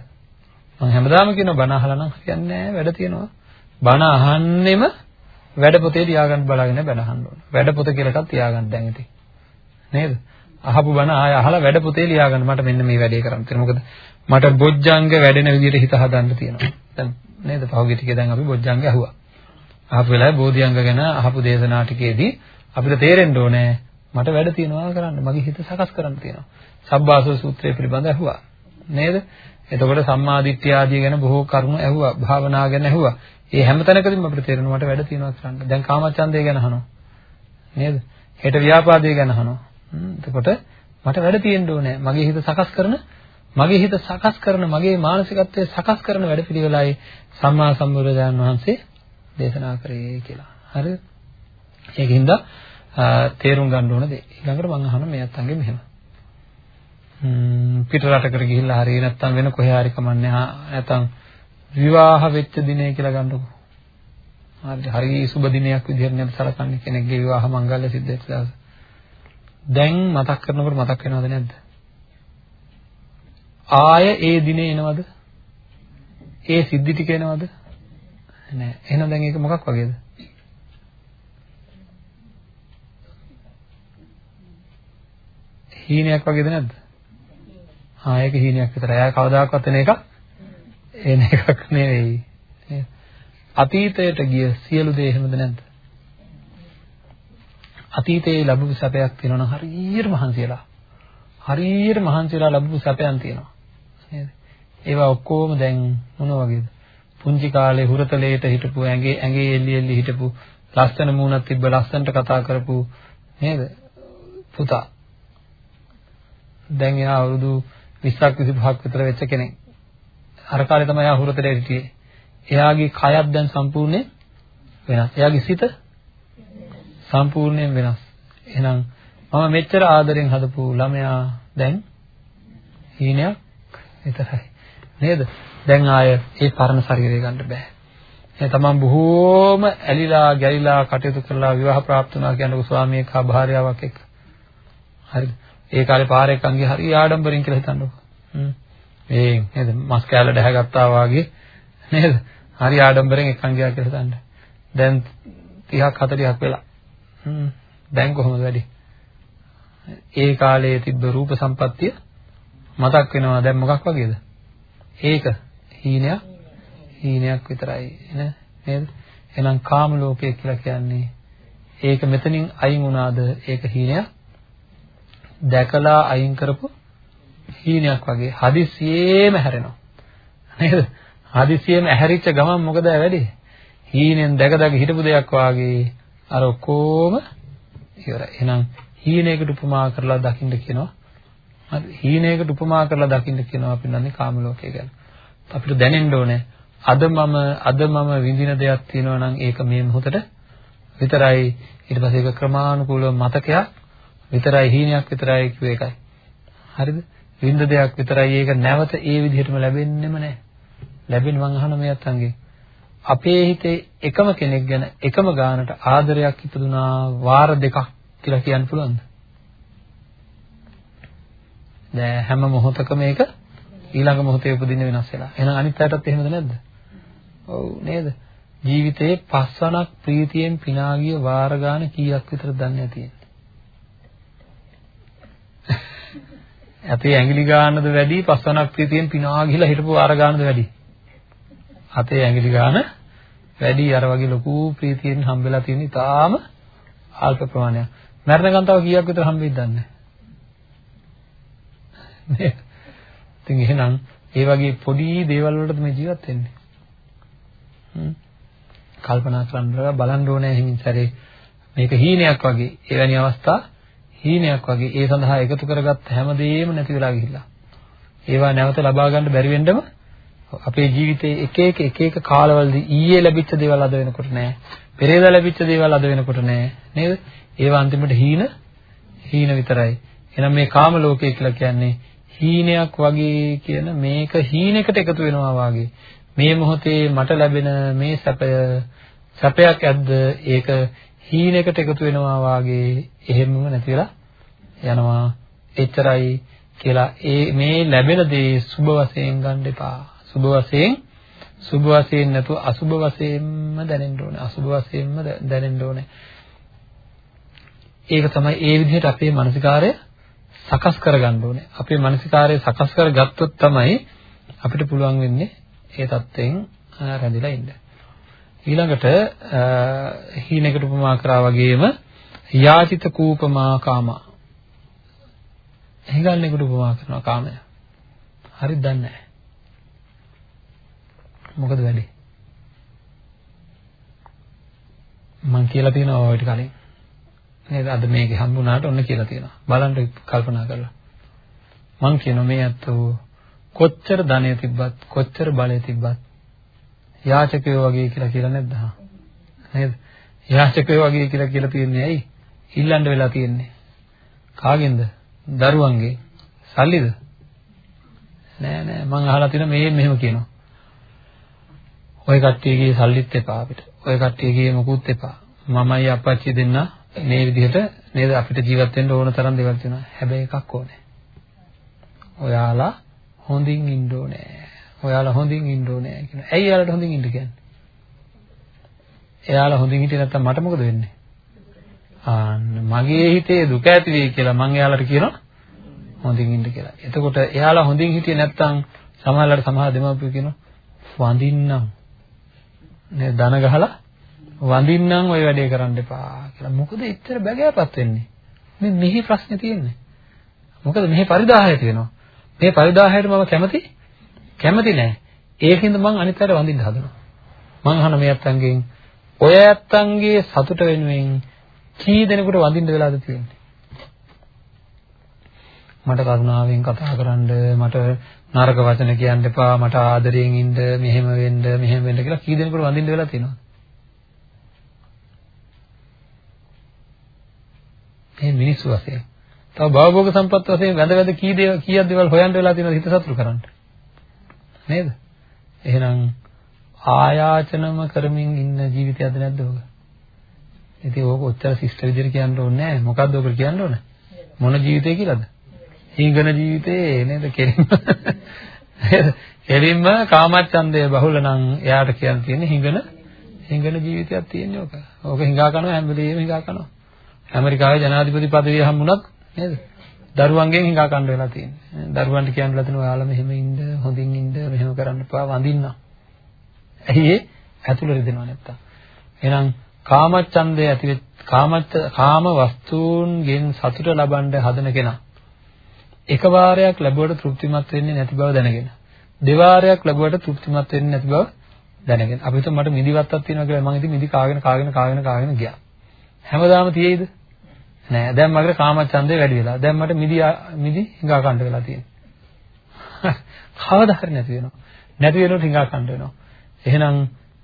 මම හැමදාම කියනවා බණ අහලා නම් හරියන්නේ නැහැ වැඩ තියෙනවා. බණ අහන්නෙම වැඩ පොතේ තියාගන්න බලාගෙන බණ අහන්න ඕන. වැඩ පොත කියලා එකක් තියාගන්න දැන් ඉතින්. නේද? අහපු බණ ආය අහලා වැඩ පොතේ ලියාගන්න මට මෙන්න මේ වැඩේ කරන්න තියෙනවා. මොකද මට බොජ්ජංග වැඩෙන විදිහට හිත හදන්න තියෙනවා. දැන් නේද? පහුගිය ටිකේ දැන් අපි බොජ්ජංග ඇහුවා. අහපු වෙලාවේ බෝධිඅංග ගැන අහපු දේශනා ටිකේදී අපිට තේරෙන්න ඕනේ මට වැඩ තියෙනවා කරන්න. මගේ හිත සකස් කරන්න තියෙනවා. සබ්බාසව සූත්‍රය පිළිබඳව ඇහුවා. නේද? එතකොට සම්මාදිට්ඨිය ආදී ගැන බොහෝ කරුණු ඇහුවා. භාවනා ගැන ඇහුවා. ඒ හැම තැනකදීම අපිට තේරෙනවා මට වැඩ තියෙනවා කරන්න. දැන් කාමචන්දය ගැන අහනවා. නේද? හෙට ව්‍යාපාදයේ ගැන අහනවා. එතකොට මට වැඩ තියෙන්න ඕනේ. මගේ හිත සකස් කරන මගේ හිත සකස් කරන මගේ මානසිකත්වය සකස් කරන වැඩපිළිවෙලයි සම්මා සම්බුදුරජාණන් වහන්සේ දේශනා කරේ කියලා. හරිද? ඒකින්ද තේරුම් ගන්න ඕන දේ. ඊළඟට මම අහන මේ අත්තන්ගේ මෙහෙම. පිට රටකට ගිහිල්ලා හරි නැත්නම් වෙන කොහේ හරි කමන්නේ නැත්නම් විවාහ වෙච්ච දිනය කියලා ගන්නකො. හරි හරි සුබ දිනයක් විදිහට නේද සලකන්නේ කෙනෙක්ගේ විවාහ මංගල්‍ය සිද්ධ වෙච්ච දවස. දැන් මතක් කරනකොට මතක් වෙනවද නැද්ද? ආය ඒ දිනේ එනවද? ඒ සිද්ධි ටික එනවද? නෑ. එහෙනම් දැන් ඒක මොකක් වගේද? හීනයක් වගේද නැද්ද? ආ ඒක හීනයක් විතරයි. ආය කවදාකවත් එන එකක් එන එකක් නෙවෙයි. අතීතයට ගිය සියලු දේ එහෙමද නැද්ද? අතීතයේ ලැබුණු සැපයක් තියෙනවා නම් හරියට මහන්සියලා. හරියට මහන්සියලා ලැබුණු සැපයන් තියෙනවා. නේද? ඒවා ඔක්කොම දැන් මොන වගේද? පුංචි කාලේ හුරතලේට හිටපු ඇඟේ ඇඟේ එල්ලි එල්ලි හිටපු ලස්සන මූණක් තිබ්බ ලස්සනට කතා කරපු නේද? පුතා. දැන් එයා අවුරුදු 20ක් 25ක් විතර වෙච්ච කෙනෙක්. අර කාලේ තමයි එයා හුරතලේ හිටියේ. එයාගේ කයත් දැන් සම්පූර්ණයෙන් වෙනස්. එයාගේ සිත සම්පූර්ණයෙන් වෙනස්. එහෙනම් මම මෙච්චර ආදරෙන් හදපු ළමයා දැන් හීනයක් විතරයි. නේද? දැන් ආය ඒ පරණ ශරීරය ගන්න බෑ. එහෙනම් තමන් බොහෝම ඇලිලා ගැලිලා කටයුතු කරලා විවාහ ප්‍රාප්ත වුණා කියනකො ස්වාමියෙක් හා භාර්යාවක් එක්ක. හරිද? ඒ කාලේ පාරේ කංගේ හරි ආඩම්බරින් කියලා හිතන්නකො. හ්ම්. ඒ නේද? මස් කෑල්ල දැහැගත්තා වාගේ නේද? හරි ආඩම්බරෙන් එක්කන් ගියා කියලා හිතන්න. දැන් 30ක් 40ක් වෙලා. හ්ම්. දැන් කොහොමද වැඩි? ඒ කාලයේ තිබ්බ රූප සම්පත්තිය මතක් වෙනවා දැන් මොකක් වගේද? ඒක හීනයක් හීනයක් විතරයි නේද? එහෙනම් කාම ලෝකය කියලා කියන්නේ ඒක මෙතනින් අයින් වුණාද ඒක හීනයක් දැකලා අයින් කරපු හීනයක් වගේ හදිසියෙම හැරෙනවා නේද? හදිසියෙම ඇහැරිච්ච ගමන් මොකද වෙන්නේ? හීනෙන් දැක දැක හිටපු දෙයක් වාගේ අර ඔක්කොම ඉවරයි. එහෙනම් හීනයකට උපමා කරලා දකින්න කියනවා. හරි. හීනයකට උපමා කරලා දකින්න කියනවා අපි නන්නේ කාම ලෝකය ගැන. අපිට දැනෙන්න ඕනේ අද මම අද මම විඳින දෙයක් තියෙනවා නම් ඒක මේ මොහොතට විතරයි. ඊට පස්සේ ඒක ක්‍රමානුකූලව මතකයක් විතරයි හීනයක් විතරයි කිව්ව එකයි. හරිද? විඳ දෙයක් විතරයි ඒක නැවත ඒ විදිහටම ලැබෙන්නෙම නැහැ. ලැබෙන මං අහන මේ අත්ංගේ අපේ හිතේ එකම කෙනෙක් ගැන එකම ගානට ආදරයක් ඉපදුනා වාර දෙකක් කියලා කියන්න පුළුවන්ද? දැන් හැම මොහොතකම මේක ඊළඟ මොහොතේ උපදින්න වෙනස් වෙලා. එහෙනම් අනිත් පැයටත් එහෙමද නැද්ද? ඔව් නේද? ජීවිතේ පස්වනක් ප්‍රීතියෙන් පිනා ගිය වාර ගාන කීයක් විතර දන්නේ නැති. [laughs] අපේ ඇඟිලි ගානද වැඩි පස්වනක් ප්‍රීතියෙන් පිනා ගිහලා හිටපු වාර ගානද වැඩි? අතේ ඇඟිලි ගාන වැඩි අර වගේ ලොකු ප්‍රීතියෙන් හම්බෙලා තියෙන ඉතාලම අල්ප ප්‍රමාණයක්. මරණකම් තව කීයක් විතර හම්බෙයිද දන්නේ නැහැ. ඉතින් එහෙනම් ඒ වගේ පොඩි දේවල් වලට මේ ජීවත් වෙන්නේ. හ්ම්. කල්පනා කරන්න බලන්න ඕනේ හිමින් සැරේ මේක හීනයක් වගේ. එවැනි අවස්ථා හීනයක් වගේ. ඒ සඳහා එකතු කරගත්ත හැමදේම නැති වෙලා ගිහිල්ලා. ඒවා නැවත ලබා ගන්න බැරි වෙන්නම අපේ ජීවිතේ එක එක එක එක කාලවලදී ඊයේ ලැබිච්ච දේවල් අද වෙනකොට නෑ. පෙරේදා ලැබිච්ච දේවල් අද වෙනකොට නෑ. නේද? ඒවා අන්තිමට හීන හීන විතරයි. එහෙනම් මේ කාම ලෝකය කියලා කියන්නේ හීනයක් වගේ කියන මේක හීනෙකට එකතු වෙනවා වගේ. මේ මොහොතේ මට ලැබෙන මේ සැපය සැපයක් ඇද්ද? ඒක හීනෙකට එකතු වෙනවා වගේ එහෙමම නැති වෙලා යනවා. එච්චරයි කියලා ඒ මේ ලැබෙන දේ සුබ වශයෙන් ගන්න එපා. සුබ වශයෙන් සුබ වශයෙන් නැතුව අසුබ වශයෙන්ම දැනෙන්න ඕනේ. අසුබ වශයෙන්ම දැනෙන්න ඕනේ. ඒක තමයි ඒ විදිහට අපේ මානසිකාරය සකස් කරගන්න ඕනේ. අපේ මානසිකාරය සකස් කරගත්තොත් තමයි අපිට පුළුවන් වෙන්නේ ඒ தත්වෙන් රැඳිලා ඉන්න. ඊළඟට හීනකට උපමා කරා වගේම යාචිත කූපමා කාමා. හිඟන්නේකට උපමා කරනවා කාමය. හරිද දන්නේ නැහැ. මොකද වෙන්නේ? මම කියලා තියෙනවා ඔය ටික කලින්. නේද? අද මේක හම්බුණාට ඔන්න කියලා තියෙනවා. බලන්න කල්පනා කරලා. මං කියනවා මේ අතෝ කොච්චර ධනය තිබ්බත් කොච්චර බලය තිබ්බත් යාචකයෝ වගේ කියලා කියලා නැද්ද? නේද? යාචකයෝ වගේ කියලා කියලා තියන්නේ ඇයි? ඉල්ලන්න වෙලා තියන්නේ. කාගෙන්ද? දරුවන්ගේ. සල්ලිද? නෑ නෑ. මං අහලා තියෙන මේ මෙහෙම කියනවා. ඔය කට්ටියගේ සල්ලිත් එපා අපිට. ඔය කට්ටියගේ මොකුත් එපා. මමයි අපච්චි දෙන්න. මේ විදිහට නේද අපිට ජීවත් වෙන්න ඕන තරම් දේවල් තියෙනවා හැබැයි එකක් ඕනේ ඔයාලා හොඳින් ඉන්න ඕනේ. ඔයාලා හොඳින් ඉන්න ඕනේ කියන. ඇයි එයාලට හොඳින් ඉන්න කියන්නේ? එයාලා හොඳින් හිටියේ නැත්තම් මට මොකද වෙන්නේ? ආන්න මගේ හිතේ දුක ඇති වෙයි කියලා මම එයාලට කියනවා හොඳින් ඉන්න කියලා. එතකොට එයාලා හොඳින් හිටියේ නැත්තම් සමහරවල්ලාට සමහර දෙමාපියෝ කියනවා වඳින්නම්. නේ දන ගහලා වඳින්නම් ওই වැඩේ කරන්න එපා කියලා. මොකද ඉතර බැගෑපත් වෙන්නේ? මේ මෙහි ප්‍රශ්නේ තියෙන්නේ. මොකද මෙහි පරිදාහය තියෙනවා. මේ පරිදාහයට මම කැමති කැමති නෑ. ඒකින්ද මං අනිත් අයට වඳින්න හදනවා. මං අහන මේ අත්තන්ගෙන් ඔය අත්තන්ගේ සතුට වෙනුවෙන් කී දෙනෙකුට වඳින්න වෙලාද තියෙන්නේ? මට කරුණාවෙන් කතා කරන්න මට නරක වචන කියන්න එපා මට ආදරයෙන් ඉන්න මෙහෙම වෙන්න මෙහෙම වෙන්න කියලා කී දෙනෙකුට වඳින්න වෙලා තියෙනවද? මේ මිනිස්සු වශයෙන්. තව භවභෝග සම්පත් වශයෙන් වැඳ වැඳ කී දේවල් කීයක් දේවල් හොයන්න වෙලා තියෙනවද හිත සතුටු කරන්න? නේද? එහෙනම් ආයාචනම කරමින් ඉන්න ජීවිතයක්ද නැද්ද ඔක? ඉතින් ඕක ඔච්චර ශිෂ්ට විදිහට කියන්න ඕනේ නැහැ මොකද්ද ඔක කියන්න ඕනේ? මොන ජීවිතය කියලාද? හීගන ජීවිතේ නේද? කෙලින්ම. කෙලින්ම කාමච්ඡන්දය බහුල නම් එයාට කියන්න තියෙන්නේ හිඟන හිඟන ජීවිතයක් තියෙන්නේ ඕක. ඕක හිඟා කරනවා හැම වෙලේම හිඟා කරනවා. ඇමරිකාවේ ජනාධිපති පදවිය හම්බුණත් නේද? දරුවන්ගෙන් හිඟා කන්න වෙලා තියෙන්නේ. දරුවන්ට කියන්න ලතින ඔයාලා මෙහෙම ඉන්න, හොඳින් ඉන්න, මෙහෙම කරන්න එපා, වඳින්න. ඇයි ඒ? ඇතුළ රිදෙනව නැත්තම්. එහෙනම් කාමච්ඡන්දය ඇති වෙත් කාමච්ඡ කාම වස්තුන්ගෙන් සතුට ලබන්න හදන කෙනා එකවාරයක් ලැබුවට තෘප්තිමත් වෙන්නේ නැති බව දැනගෙන දෙවාරයක් ලැබුවට තෘප්තිමත් වෙන්නේ නැති බව දැනගෙන අපි හිතුව මට මිදිවත්තක් තියෙනවා කියලා මම ඉතින් මිදි කාගෙන කාගෙන කාගෙන කාගෙන ගියා හැමදාම තියෙයිද නෑ. දැන් මගේ කාමච්ඡන්දේ වැඩි වෙලා. දැන් මට මිදි මිදි හිඟා කන්න වෙලා තියෙනවා. [laughs] කවදා හරි නැති වෙනවා. නැති වෙනකොට හිඟා කන්න වෙනවා. එහෙනම්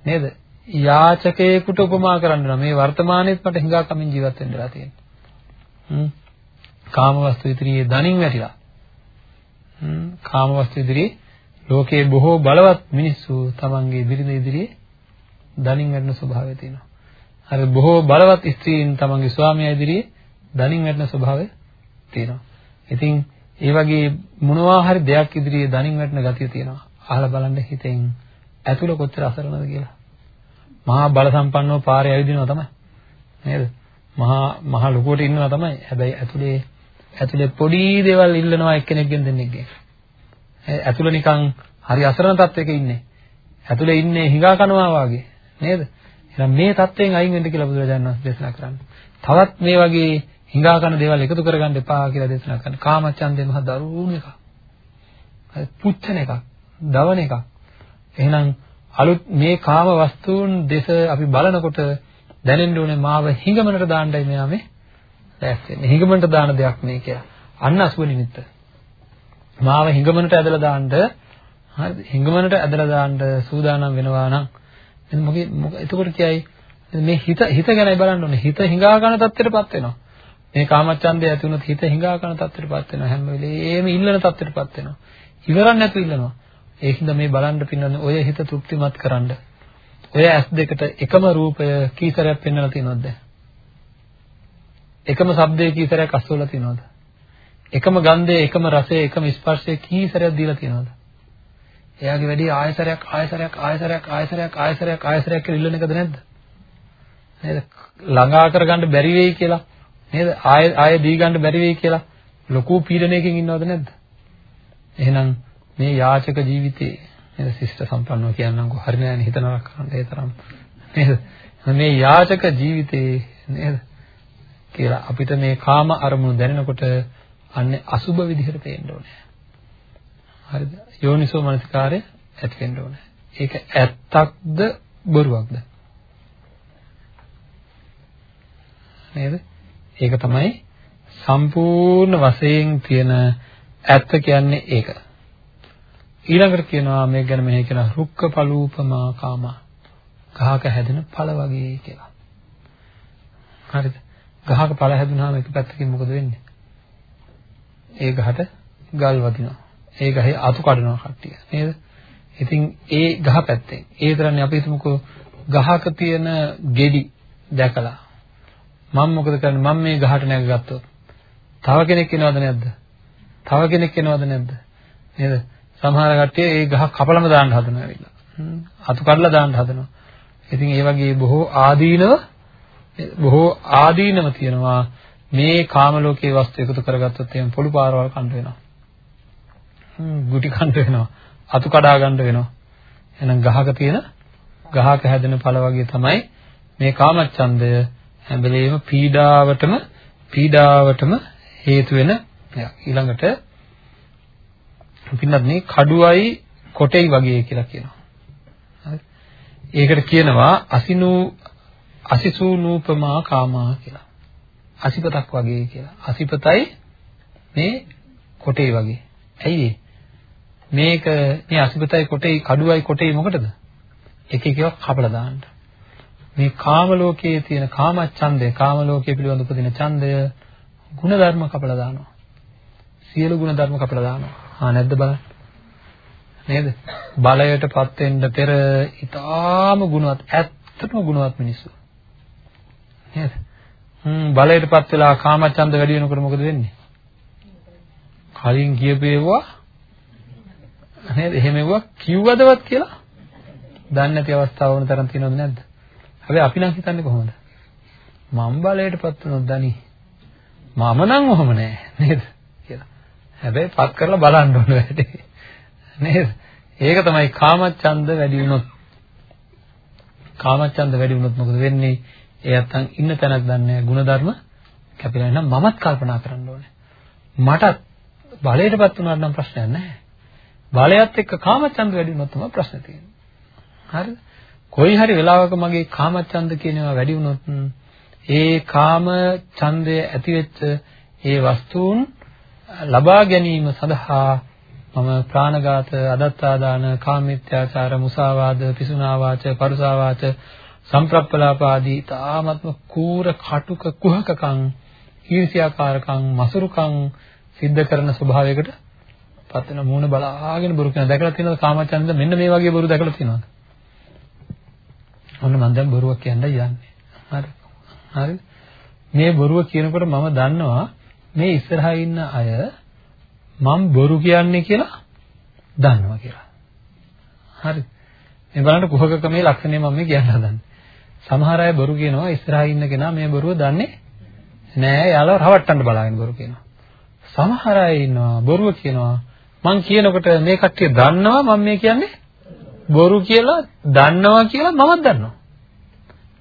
නේද? යාචකයෙකුට උපමා කරන්න මේ වර්තමානයේත් මට හිඟා කමින් ජීවත් වෙන්න වෙලා තියෙනවා. කාමවස්තු ඉදිරියේ දණින් වැටිලා. කාමවස්තු ඉදිරියේ ලෝකයේ බොහෝ බලවත් මිනිස්සු තමන්ගේ බිරිඳ ඉදිරියේ දණින් වැටෙන ස්වභාවය තියෙනවා. අර බොහෝ බලවත් ස්ත්‍රීන් තමන්ගේ ස්වාමියා ඉදිරියේ දණින් වැටෙන ස්වභාවය තියෙනවා. ඉතින් ඒ වගේ මොනවා හරි දෙයක් ඉදිරියේ දණින් වැටෙන ගතිය තියෙනවා. අහලා බලන්න හිතෙන් ඇතුළ කොච්චර අසරණද කියලා. මහා බල සම්පන්නව පාරේ ඇවිදිනවා තමයි. නේද? මහා මහා ලොකුවට ඉන්නවා තමයි. හැබැයි ඇතුලේ ඇතුලේ පොඩි දේවල් ඉල්ලනවා එක්කෙනෙක්ගෙන් දෙන්නෙක්ගෙන්. ඇතුල නිකන් හරි අසරණ තත්වයක ඉන්නේ. ඇතුලේ ඉන්නේ හිඟා කනවා වගේ නේද? එහෙනම් මේ தත්වයෙන් අයින් වෙන්න කියලා බුදුරජාණන් වහන්සේ දේශනා කරන්නේ. තවත් මේ වගේ හිඟා කන දේවල් එකතු කරගන්න එපා කියලා දේශනා කරන්නේ. කාමච්ඡන්දේ මහ දරුණු එකක්. හරි පුච්චන එකක්. දවන එකක්. එහෙනම් අලුත් මේ කාම වස්තුන් දෙස අපි බලනකොට දැනෙන්න ඕනේ මාව හිඟමනට දාන්නයි මෙයා මේ ලෑස්ති වෙන්නේ. හිඟමනට දාන දෙයක් මේ කියලා. අන්න අසුබ නිමිත්ත. මාව හිඟමනට ඇදලා දාන්න හරිද? හිඟමනට ඇදලා දාන්න සූදානම් වෙනවා නම් එතන මොකේ එතකොට කියයි මේ හිත හිත ගැනයි බලන්න ඕනේ. හිත හිඟා ගන්න තත්ත්වයටපත් වෙනවා. මේ කාමච්ඡන්දය ඇති වුණොත් හිත හිඟා ගන්න තත්ත්වයටපත් වෙනවා. හැම වෙලේම ඉල්ලන තත්ත්වයටපත් වෙනවා. ඉවරක් නැතුව ඉල්ලනවා. ඒකින්ද මේ බලන්න පින්නන්නේ ඔය හිත තෘප්තිමත් කරන්න. ඔය ඇස් දෙකට එකම රූපය කීතරයක් පෙන්වලා තියෙනවද දැන්? එකම ශබ්දයේ කීතරයක් අස්වලා තියෙනවද? එකම ගන්ධය, එකම රසය, එකම ස්පර්ශය කීතරයක් දීලා තියෙනවද? එයාගේ වැඩි ආයතරයක් ආයතරයක් ආයතරයක් ආයතරයක් ආයතරයක් ආයතරයක් කියලා ඉල්ලන එකද නැද්ද? නේද? ළඟා කරගන්න බැරි වෙයි කියලා නේද? ආය ආය දී ගන්න බැරි වෙයි කියලා ලොකු පීඩනයකින් ඉන්නවද නැද්ද? එහෙනම් මේ යාචක ජීවිතේ නේද? ශිෂ්ට සම්පන්නව කියන්නම්කෝ හරි නෑනේ හිතනවා කරන්න ඒ තරම් නේද? මේ යාචක ජීවිතේ නේද? කියලා අපිට මේ කාම අරමුණු දැනෙනකොට අන්නේ අසුබ විදිහට පේන්න ඕනේ. හරිද? යෝනිසෝ මනසිකාරය ඇති වෙන්න ඕනේ. ඒක ඇත්තක්ද බොරුවක්ද? නේද? ඒක තමයි සම්පූර්ණ වශයෙන් තියෙන ඇත්ත කියන්නේ ඒක. ඊළඟට කියනවා මේක ගැන මෙහෙ කියන රුක්ක පලූපමා කාම ගහක හැදෙන ඵල වගේ කියලා. හරිද? ගහක ඵල හැදුනහම එක පැත්තකින් මොකද වෙන්නේ? ඒ ගහට ගල් වදිනවා. ඒ ගහේ අතු කඩනවා කට්ටිය. නේද? ඉතින් ඒ ගහ පැත්තෙන් ඒ තරන්නේ අපි හිතමුකෝ ගහක තියෙන ගෙඩි දැකලා මම මොකද කරන්නේ මම මේ ගහට නැගගත්තොත් තව කෙනෙක් එනවද නැද්ද? තව කෙනෙක් එනවද නැද්ද? නේද? සමහර කට්ටිය ඒ ගහ කපලම දාන්න හදනවා ඇවිල්ලා. අතු කඩලා දාන්න හදනවා. ඉතින් ඒ වගේ බොහෝ ආදීනව බොහෝ ආදීනව තියෙනවා මේ කාම ලෝකයේ වස්තු එකතු කරගත්තොත් එහෙනම් පොළු පාරවල් කණ්ඩ වෙනවා. ගුටි කණ්ඩ වෙනවා. අතු කඩා ගන්න වෙනවා. එහෙනම් ගහක තියෙන ගහක හැදෙන ඵල වගේ තමයි මේ කාමච්ඡන්දය හැම වෙලෙම පීඩාවටම පීඩාවටම හේතු වෙන ඊළඟට පින්නත් මේ කඩුවයි කොටෙයි වගේ කියලා කියනවා. හරි. ඒකට කියනවා අසිනු අසිසූනූපමා කාමා කියලා. අසිපතක් වගේ කියලා. අසිපතයි මේ කොටේ වගේ. ඇයි මේක මේ අසිපතයි කොටේ කඩුවයි කොටේ මොකටද? එක එක ඒවා කපලා දාන්න. මේ කාම ලෝකයේ තියෙන කාම ඡන්දය කාම ලෝකයේ පිළිබඳ උපදින ඡන්දය ගුණ ධර්ම කපලා දානවා. සියලු ගුණ ධර්ම කපලා දානවා. ආ නැද්ද බලන්න? නේද? බලයටපත් වෙන්න පෙර ඊටාම ගුණවත් ඇත්තටම ගුණවත් මිනිස්සු. නේද? හ්ම් බලයටපත් වෙලා කාම ඡන්ද වැඩි වෙනකොට මොකද වෙන්නේ? කලින් කියපේවා නේද? එහෙම කිව්වදවත් කියලා දන්නේ නැති අවස්ථාව වුණ තරම් තියෙනවද නැද්ද? හැබැයි අපි නම් හිතන්නේ කොහොමද? මම බලයටපත් වුණොත් දනි. මම නම් ඔහොම නෑ නේද? කියලා. හැබැයි පත් කරලා බලන්න ඕන වැඩි. නේද? ඒක තමයි කාමච්ඡන්ද වැඩි වුණොත්. කාමච්ඡන්ද වැඩි වුණොත් මොකද වෙන්නේ? ඒ නැත්තම් ඉන්න තැනක් දන්නේ ಗುಣධර්ම කැපිලා නම් මමත් කල්පනා කරන්න ඕනේ. මටත් බලයටපත් වුණාට නම් ප්‍රශ්නයක් නැහැ. බලයත් එක්ක කාමච්ඡන්ද වැඩි වුණොත් තමයි ප්‍රශ්නේ තියෙන්නේ. හරිද? කොයි හරි වෙලාවක මගේ කාමච්ඡන්ද කියනවා වැඩි වුණොත් ඒ කාම ඡන්දය ඇති වෙච්ච ඒ වස්තුන් ලබා ගැනීම සඳහා මම ප්‍රාණඝාත, අදත්තාදාන, කාමීත්‍යාචාර, මුසාවාද, පිසුනාවාච, පරුසාවාච, සම්ප්‍රප්පලාපාදී තාමත්ම කූර කටුක කුහකකම්, ඊර්ෂ්‍යාකාරකම්, මසුරුකම් සිද්ධ කරන ස්වභාවයකට පත් වෙන මූණ බලාගෙන බොරු කියන දැකලා තියෙනවද කාමචන්ද මෙන්න මේ වගේ බොරු දැකලා තියෙනවද? ඔන්න මම දැන් බොරුවක් කියන්නයි යන්නේ. හරි. හරි. මේ බොරුව කියනකොට මම දන්නවා මේ ඉස්සරහා ඉන්න අය මම බොරු කියන්නේ කියලා දන්නවා කියලා. හරි. මේ බලන්න කුහකකමේ ලක්ෂණය මම මේ කියන්න හදන්නේ. සමහර අය බොරු කියනවා ඉස්සරහා ඉන්න කෙනා මේ බොරුව දන්නේ නෑ යාළුවා රවට්ටන්න බලාගෙන බොරු කියනවා. සමහර අය ඉන්නවා බොරුව කියනවා මං කියනකොට මේ කට්ටිය දන්නවා මම මේ කියන්නේ බොරු කියලා දන්නවා කියලා මමත් දන්නවා.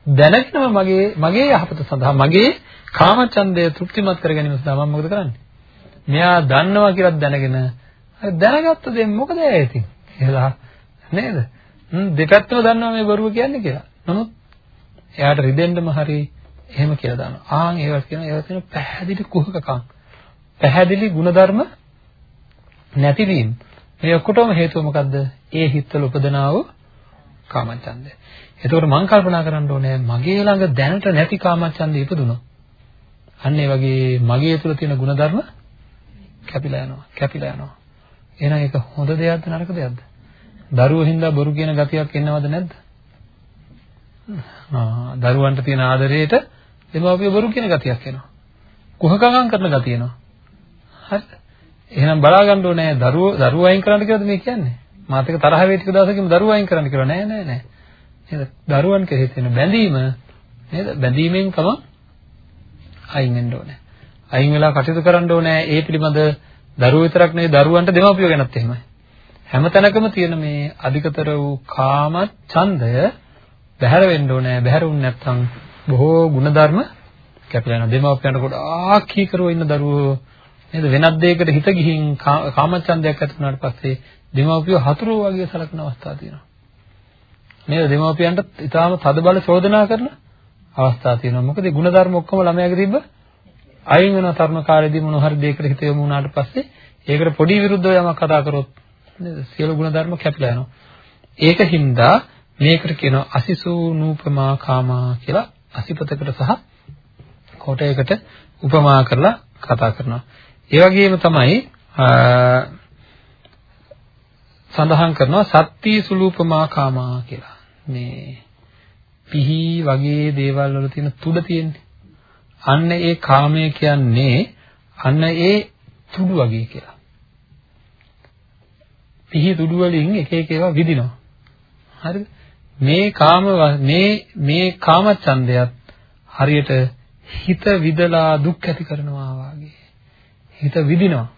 දැනගෙනම මගේ මගේ යහපත සඳහා මගේ කාමචන්දය තෘප්තිමත් කර ගැනීම සඳහා මම මොකද කරන්නේ? මෙයා දන්නවා කියලා දැනගෙන දැනගත්ත දේ මොකද ඒ ඉතින් කියලා නේද? දෙපැත්තම දන්නවා මේ බොරුව කියන්නේ කියලා. නමුත් එයාට රිදෙන්නම හරි එහෙම කියලා දානවා. ආන් ඒවත් කියනවා ඒවත් කියන පැහැදිලි කුහකකම්. පැහැදිලි ಗುಣධර්ම නැතිවීම. මේ ඔක්කොටම හේතුව මොකද්ද? ඒ හිතවල උපදනා වූ කාමච්ඡන්දය. එතකොට මම කල්පනා කරන්න ඕනේ මගේ ළඟ දැනට නැති කාමච්ඡන්දය ඉපදුණා. අන්න ඒ වගේ මගේ තුල තියෙන ಗುಣධර්ම කැපිලා යනවා. කැපිලා යනවා. එහෙනම් ඒක හොඳ දෙයක්ද නරක දෙයක්ද? දරුවෝ හින්දා බොරු කියන ගතියක් එනවද නැද්ද? ආ දරුවන්ට තියෙන ආදරයට දෙමාපිය බොරු කියන ගතියක් එනවා. කුහකකම් කරන ගතිය එනවා. හරිද? එහෙනම් බලා ගන්න ඕනේ දරුවෝ දරුවෝ අයින් කරන්න කියලාද මේ කියන්නේ? මාත් එක තරහ වෙයි ටික දවසකින් දරුවෝ අයින් කරන්න කියලා නෑ නෑ නෑ. නේද? දරුවන් කෙරෙහි තියෙන බැඳීම නේද? බැඳීමෙන් තමයි අයින් වෙන්න ඕනේ. අයින් වෙලා කටයුතු කරන්න ඕනේ. ඒ පිළිබඳ දරුවෝ විතරක් නෙවෙයි දරුවන්ට දෙමාපියෝ ගැනත් එහෙමයි. හැමතැනකම තියෙන මේ අධිකතර වූ කාම ඡන්දය බැහැර වෙන්න ඕනේ. බැහැර වුනේ නැත්නම් බොහෝ ಗುಣධර්ම කැපිලා යනවා. දෙමාපියන්ට ගොඩාක් කීකරුව ඉන්න දරුවෝ නේද වෙනත් දෙයකට හිත ගිහින් කාමච්ඡන්දයක් ඇති වුණාට පස්සේ දෙමාපියෝ හතුරු වගේ සලකන අවස්ථා තියෙනවා. නේද දෙමාපියන්ට ඊටාම තද බල චෝදනා කරන අවස්ථා තියෙනවා. මොකද ಗುಣධර්ම ඔක්කොම ළමයාගේ තිබ්බ අයින් වෙන තරුණ කාලේදී මොන හරි දෙයකට හිත යොමු වුණාට පස්සේ ඒකට පොඩි විරුද්ධව යමක් කතා කරොත් නේද? සියලු ගුණ ධර්ම කැපිලා යනවා. ඒකින්දා මේකට කියනවා අසිසූ නූපමා කාමා කියලා අසිපතකට සහ කොටයකට උපමා කරලා කතා කරනවා. ඒ වගේම තමයි සඳහන් කරනවා සත්‍ති සුලූපමා කාමා කියලා. මේ පිහි වගේ දේවල් වල තියෙන තුඩ තියෙන්නේ. අන්න ඒ කාමය කියන්නේ අන්න ඒ තුඩු වගේ කියලා. පිහි තුඩු වලින් එක එක ඒවා විදිනවා. හරිද? මේ කාම මේ මේ කාමච්ඡන්දයත් හරියට හිත විදලා දුක් ඇති කරනවා වාගේ. හිත විදිනවා.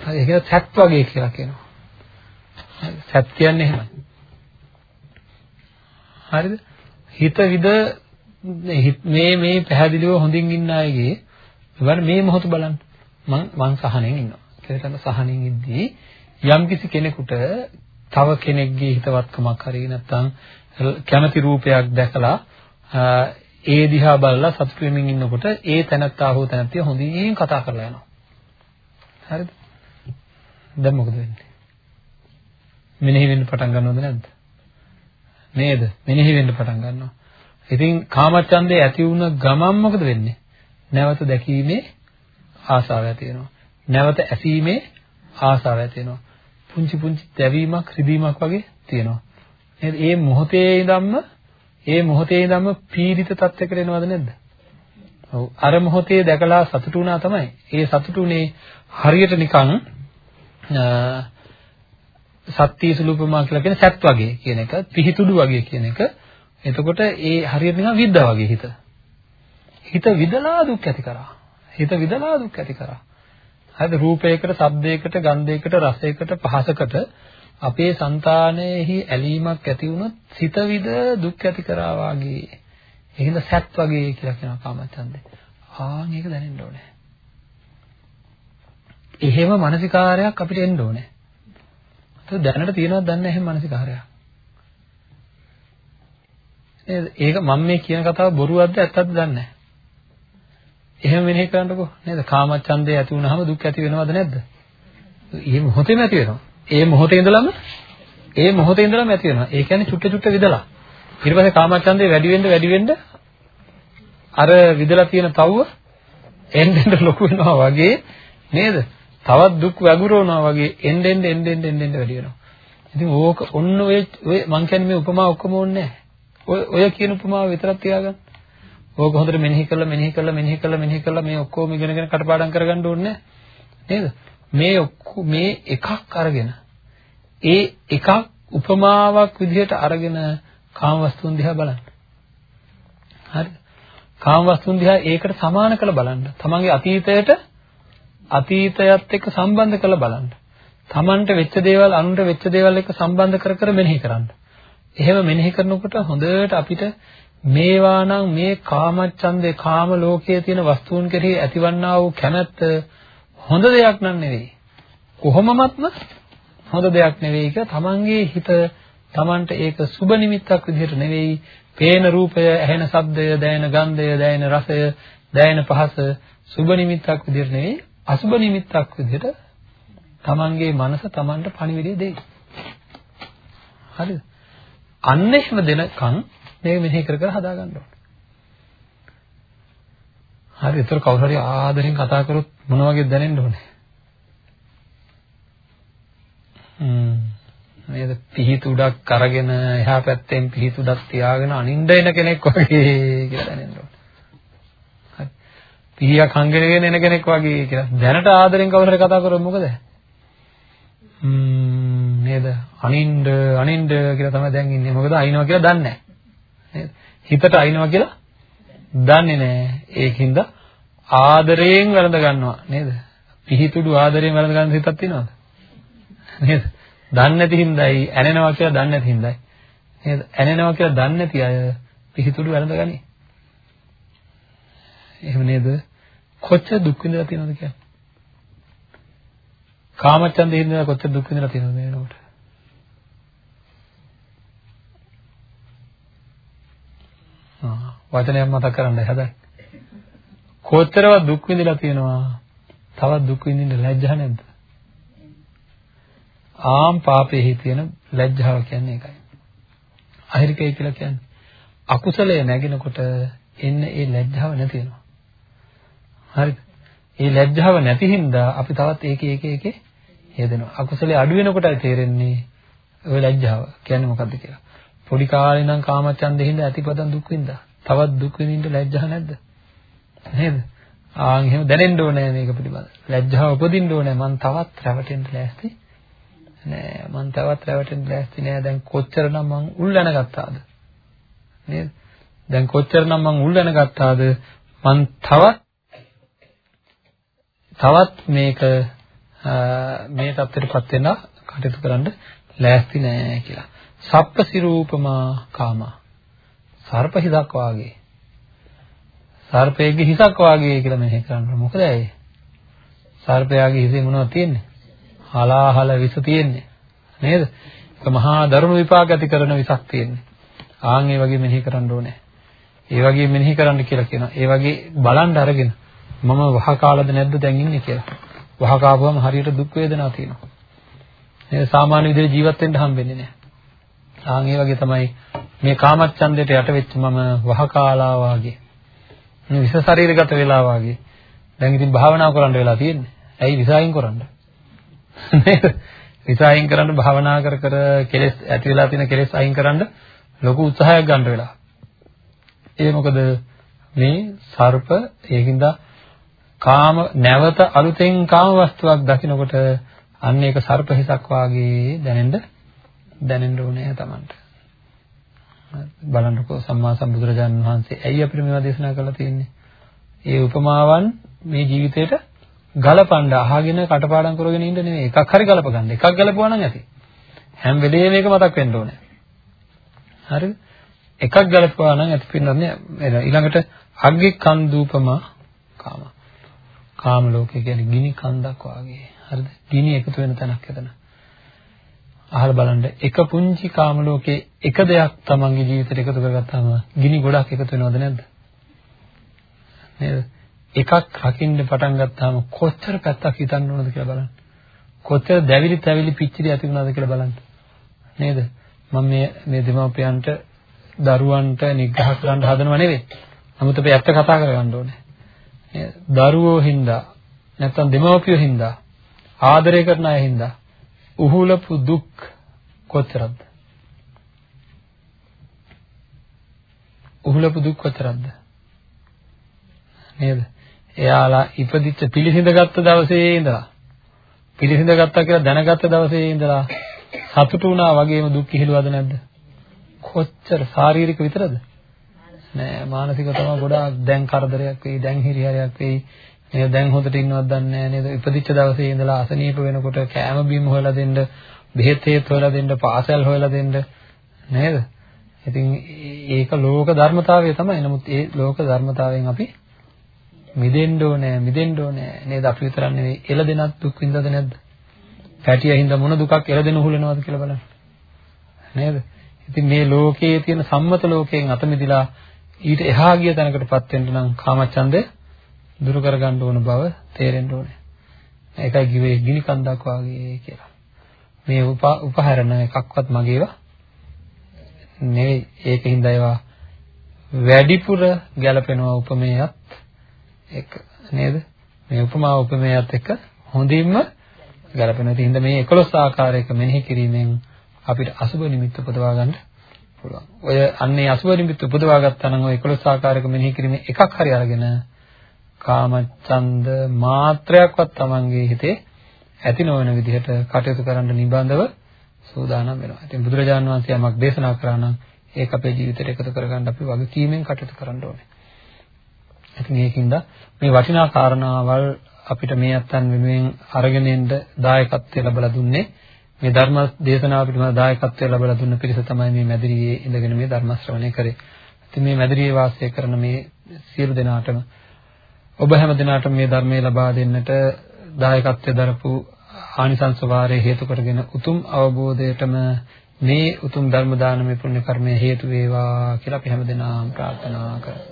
හරි ඒක සැත් වගේ කියලා කියනවා. සැත් කියන්නේ එහෙමයි. හරිද? හිත විද මේ මේ පැහැදිලිව හොඳින් ඉන්න අයගේ බලන්න මේ මොහොත බලන්න. මං මං සහනෙන් ඉන්නවා. කියලා සහනෙන් ඉද්දී යම් කිසි කෙනෙකුට තව කෙනෙක්ගේ හිතවත්කමක් හරි නැත්නම් කැමති රූපයක් දැකලා ඒ දිහා බලලා සතුටු වෙමින් ඉන්නකොට ඒ තැනත්තා හෝ තැනත්තිය හොඳින් කතා කරලා යනවා. හරිද? දැන් මොකද වෙන්නේ? මෙනෙහි වෙන්න පටන් ගන්නවද නැද්ද? නේද? මෙනෙහි වෙන්න පටන් ගන්නවා. ඉතින් කාමච්ඡන්දේ ඇති වුණ ගමන් මොකද වෙන්නේ? නැවත දැකීමේ ආසාව ඇති වෙනවා. නැවත ඇසීමේ ආසාව ඇති වෙනවා. පුංචි පුංචි දැවීමක් රිදීමක් වගේ තියෙනවා. නේද? ඒ මොහොතේ ඉඳන්ම ඒ මොහොතේ ඉඳන්ම පීඩිත තත්යකට එනවද නැද්ද? ඔව්. අර මොහොතේ දැකලා සතුටු වුණා තමයි. ඒ සතුටුනේ හරියට නිකන් සත්‍ය සුලූපමා කියලා කියන සැත් වගේ කියන එක, පිහිතුඩු වගේ කියන එක. එතකොට ඒ හරියට නිකන් විද්දා වගේ හිත. හිත විදලා දුක් ඇති කරා. හිත විදලා දුක් ඇති කරා. හරිද? රූපයකට, ශබ්දයකට, ගන්ධයකට, රසයකට, පහසකට අපේ సంతානයේහි ඇලීමක් ඇති වුණොත් සිත විද දුක් ඇති කරා වාගේ. එහෙනම් සැත් වගේ කියලා කියනවා කාමච්ඡන්දේ. ආන් ඒක දැනෙන්න ඕනේ. එහෙම මානසිකාරයක් අපිට එන්න ඕනේ. ඒක දැනට තියෙනවද දන්නේ නැහැ එහෙම මානසිකාරයක්. නේද? ඒක මම මේ කියන කතාව බොරුවක්ද ඇත්තක්ද දන්නේ නැහැ. එහෙම මෙනෙහි කරන්නකෝ නේද? කාමච්ඡන්දේ ඇති වුනහම දුක් ඇති වෙනවද නැද්ද? ඒ මොහොතේම ඇති වෙනවා. ඒ මොහොතේ ඉඳලම ඒ මොහොතේ ඉඳලම ඇති වෙනවා. ඒ කියන්නේ චුට්ට චුට්ට විදලා. ඊට පස්සේ කාමච්ඡන්දේ වැඩි වෙන්න වැඩි වෙන්න අර විදලා තියෙන තව්ව එන්න එන්න ලොකු වෙනවා වගේ නේද? තවත් දුක් වැගුරවනවා වගේ එන්න එන්න එන්න එන්න එන්න වැඩි වෙනවා. ඉතින් ඕක ඔන්න ඔය ඔය මං කියන්නේ මේ උපමා ඔක්කොම ඕනේ නැහැ. ඔය ඔය කියන උපමාව විතරක් තියාගන්න. ඕක හොඳට මෙනෙහි කරලා මෙනෙහි කරලා මෙනෙහි කරලා මෙනෙහි කරලා මේ ඔක්කොම ඉගෙනගෙන කටපාඩම් කරගන්න ඕනේ නේද? මේ මේ එකක් අරගෙන ඒ එකක් උපමාවක් විදිහට අරගෙන කාම වස්තුන් දිහා බලන්න. හරිද? කාම වස්තුන් දිහා ඒකට සමාන කරලා බලන්න. තමන්ගේ අතීතයට අතීතයත් එක්ක සම්බන්ධ කරලා බලන්න. තමන්ට වෙච්ච දේවල් අනුන්ට වෙච්ච දේවල් එක්ක සම්බන්ධ කර කර මෙනෙහි කරන්න. එහෙම මෙනෙහි කරනකොට හොඳට අපිට මේවා නම් මේ කාමච්ඡන්දේ කාම ලෝකයේ තියෙන වස්තුන් කෙරෙහි ඇතිවන්නා වූ කැමැත්ත හොඳ දෙයක් නන් නෙවෙයි. කොහොමමත්ම හොඳ දෙයක් නෙවෙයි කියලා තමන්ගේ හිත තමන්ට ඒක සුබ නිමිත්තක් විදිහට නෙවෙයි පේන රූපය, ඇහෙන ශබ්දය, දැනෙන ගන්ධය, දැනෙන රසය, දැනෙන පහස සුබ නිමිත්තක් විදිහට නෙවෙයි අසුබ නිමිත්තක් විදිහට තමන්ගේ මනස තමන්ට පණිවිඩය දෙයි. හරිද? අන්න එහෙම දෙනකන් මේක මෙහෙ කර කර හදා ගන්න ඕනේ. හරි ඒතර කවුරු හරි ආදරෙන් කතා කරොත් මොන වගේ දැනෙන්න ඕනේ? හ්ම් නේද පිහිත උඩක් අරගෙන එහා පැත්තෙන් පිහිත උඩක් තියාගෙන අනින්න එන කෙනෙක් වගේ කියලා දැනෙන්න ඕනේ. හරි. පිහියක් හංගෙනගෙන එන කෙනෙක් වගේ කියලා. දැනට ආදරෙන් කවුරු හරි කතා කරොත් මොකද? හ්ම් නේද? අනින්න අනින්න කියලා තමයි දැන් ඉන්නේ. මොකද අයින්නවා කියලා දන්නේ නැහැ. නේද? හිතට අයින්නවා කියලා දන්නේ නැහැ. ඒකින්ද ආදරයෙන් වැළඳ ගන්නවා නේද? පිහිතුඩු ආදරයෙන් වැළඳ ගන්න හිතක් තියෙනවද? නේද? දන්නේ නැති හින්දායි ඇනෙනවා කියලා දන්නේ නැති හින්දායි. නේද? ඇනෙනවා කියලා දන්නේ නැති අය පිහිතුඩු වැළඳ ගනි. එහෙම නේද? කොච්චර දුක් විඳලා තියෙනවද කියන්නේ? කාමච්ඡන්දේ හින්දා කොච්චර දුක් විඳලා තියෙනවද මේ වෙනකොට? වචනයක් මතක් කරන්න හදන්නේ. කොතරම් දුක් විඳලා තියෙනවා. තවත් දුක් විඳින්න ලැජ්ජා නැද්ද? ආම් පාපයේ තියෙන ලැජ්ජාව කියන්නේ ඒකයි. අහිරිකයි කියලා කියන්නේ. අකුසලය නැගෙනකොට එන්න ඒ ලැජ්ජාව නැති වෙනවා. හරිද? ඒ ලැජ්ජාව නැති හින්දා අපි තවත් ඒකේ ඒකේ ඒකේ හේදෙනවා. අකුසලයේ අඩු වෙනකොටයි තේරෙන්නේ ওই ලැජ්ජාව කියන්නේ මොකද්ද කියලා. පොඩි කාලේ නම් කාමච්ඡන්දේ හින්දා ඇතිපදන් දුක් විඳා. තවත් දුක් විඳින්න ලැජ්ජා නැද්ද? නේද? ආන් එහෙම දැනෙන්න ඕනේ මේක පිළිබඳ. ලැජ්ජාව උපදින්න ඕනේ මං තවත් රැවටෙන්න ලෑස්ති නෑ. මං තවත් රැවටෙන්න ලෑස්ති නෑ. දැන් කොච්චරනම් මං උල්ලන ගත්තාද? නේද? දැන් කොච්චරනම් මං උල්ලන ගත්තාද? මං තවත් තවත් මේක මේ தත්ත්වයටපත් වෙන කටයුතු කරන්න ලෑස්ති නෑ කියලා. සප්ප සිරූපමා කාමා. සර්ප හිසක් වාගේ. සර්පයේ හිසක් වාගේ කියලා මෙහෙ කරන්න. මොකද ඒ? සර්පයාගේ හිසේ මොනවද තියෙන්නේ? හලාහල විස තියෙන්නේ. නේද? ඒක මහා දරුණු විපාක ඇති කරන විසක් තියෙන්නේ. ආන් ඒ වගේ මෙනෙහි කරන්න ඕනේ. ඒ වගේ මෙනෙහි කරන්න කියලා කියනවා. ඒ වගේ බලන් අරගෙන මම වහ කාලද නැද්ද දැන් ඉන්නේ කියලා. වහ කාපුවම හරියට දුක් වේදනා තියෙනවා. නේද? සාමාන්‍ය විදිහට ජීවත් වෙන්න හම්බෙන්නේ නැහැ. ආන් ඒ වගේ තමයි මේ කාමච්ඡන්දයට යට වෙච්ච මම වහ කාලා වාගේ. මේ විස ශරීරගත වෙලා වාගේ. දැන් ඉතින් භාවනා කරන්න වෙලා තියෙන්නේ. ඇයි විසායින් කරන්නේ? නේද? විසායින් කරන්න භාවනා කර කර කෙලෙස් ඇති වෙලා තියෙන කෙලෙස් අයින් කරන්න ලොකු උත්සාහයක් ගන්න වෙලා. ඒ මොකද මේ සර්ප ඒකින්ද කාම නැවත අලුතෙන් කාම වස්තුවක් දකිනකොට අන්න ඒක සර්ප හිසක් වාගේ දැනෙන්න දැනෙන්න ඕනේ Tamanට. බලන්නකෝ සම්මා සම්බුදුරජාණන් වහන්සේ ඇයි අපිට මේවා දේශනා කරලා තියෙන්නේ? ඒ උපමාවන් මේ ජීවිතේට ගලපන්න අහගෙන කටපාඩම් කරගෙන ඉන්න නෙමෙයි එකක් හරි ගලප ගන්න. එකක් ගලපුවා නම් ඇති. හැම වෙලේම මේක මතක් වෙන්න ඕනේ. හරිද? එකක් ගලපුවා නම් ඇති පින්නන්නේ ඊළඟට අග්ගේ කන්දූපමා කාම. කාම ලෝකය කියන්නේ ගිනි කන්දක් වාගේ. හරිද? ගිනි එකතු වෙන තැනක් එතන. අහලා බලන්න එක පුංචි කාම ලෝකේ එක දෙයක් තමන්ගේ ජීවිතේට එකතු කරගත්තාම ගිනි ගොඩක් එකතු වෙනවද නැද්ද? නේද? එකක් රකින්න පටන් ගත්තාම කොච්චර පැත්තක් හිතන්න ඕනද කියලා බලන්න. කොච්චර දැවිලි තැවිලි පිච්චිලි ඇති වුණාද කියලා බලන්න. නේද? මම මේ මේ දෙමව්පියන්ට දරුවන්ට නිග්‍රහ කරන්න හදනව නෙවෙයි. නමුත් අපි ඇත්ත කතා කරගන්න ඕනේ. නේද? දරුවෝ හින්දා නැත්තම් දෙමව්පියෝ හින්දා ආදරය කරන අය හින්දා උහුලපු දුක් කොතරම්ද? උහුලපු දුක් කොතරම්ද? නේද? එයාලා ඉපදිච්ච පිළිසිඳගත්ත දවසේ ඉඳලා පිළිසිඳ ගත්තා කියලා දැනගත්ත දවසේ ඉඳලා සතුටු වුණා වගේම දුක් කිහිලුවද නැද්ද? කොච්චර ශාරීරික විතරද? නෑ මානසික තමයි ගොඩාක් දැන් කරදරයක් වෙයි දැන් හිරිහැරයක් වෙයි. නේද? දැන් හොඳට ඉන්නවත් දන්නේ නෑ. නේද? ඉපදිච්ච දවසේ ඉඳලා අසනීප වෙනකොට කෑම බීම හොයලා දෙන්න බෙහෙත් හේත් හොයලා දෙන්න පාසල් හොයලා දෙන්න. නේද? ඉතින් ඒක ලෝක ධර්මතාවය තමයි. නමුත් ඒ ලෝක ධර්මතාවයෙන් අපි මිදෙන්න ඕනේ මිදෙන්න ඕනේ නේද අපි විතරක් නෙවෙයි එළදෙනත් දුක් විඳද නැද්ද පැටිය හින්දා මොන දුකක් එළදෙන උහුලනවද කියලා බලන්න නේද ඉතින් මේ ලෝකයේ තියෙන සම්මත ලෝකයෙන් අත මිදලා ඊට එහා ගිය තැනකටපත් වෙන්න නම් කාමච්ඡන්දය දුරු කරගන්න ඕන බව තේරෙන්න ඕනේ. ඒකයි කිව්වේ ගිනි කන්දක් වාගේ කියලා. මේ උපහරණ එකක්වත් මගේවා නෙවෙයි. ඒකින්ද ඒවා වැඩිපුර ගැලපෙනවා උපමේයත් එක නේද? මේ උපමා උපමේයත් එක්ක හොඳින්ම ගැලපෙනවා. ඉතින් මේ 11 ආකාරයක මෙනෙහි කිරීමෙන් අපිට අසුබ නිමිත්ත උපදවා ගන්න පුළුවන්. ඔය අන්නේ අසුබ නිමිත්ත උපදවා ගත්තා නම් ඔය 11 ආකාරයක මෙනෙහි කිරීමෙන් එකක් හරි අරගෙන කාමච්ඡන්ද මාත්‍රයක්වත් Tamange හිතේ ඇති නොවන විදිහට කටයුතු කරන්න නිබඳව සූදානම් වෙනවා. ඉතින් බුදුරජාණන් වහන්සේ යමක් දේශනා කරා නම් ඒක අපේ ජීවිතයට එකතු කරගන්න අපි වගකීමෙන් කටයුතු කරන්න ඕනේ. ඉතින් ඒකින්ද මේ වටිනා කාරණාවල් අපිට මේ අත්තන් වෙනුවෙන් අරගෙන එන්න දායකත්වය ලැබලා දුන්නේ මේ ධර්ම දේශනාව පිළිබඳ දායකත්වය ලැබලා දුන්න පිරිස තමයි මේ මැදිරියේ ඉඳගෙන මේ ධර්ම ශ්‍රවණය කරේ. ඉතින් මේ මැදිරියේ වාසය කරන මේ සියලු දෙනාටම ඔබ හැම දිනාටම මේ ධර්මයේ ලබා දෙන්නට දායකත්වයේ දරපු ආනිසංස වාරයේ හේතු කරගෙන උතුම් අවබෝධයටම මේ උතුම් ධර්ම දානමය පුණ්‍ය කර්මය හේතු වේවා කියලා අපි හැමදෙනාම ප්‍රාර්ථනා කරමු.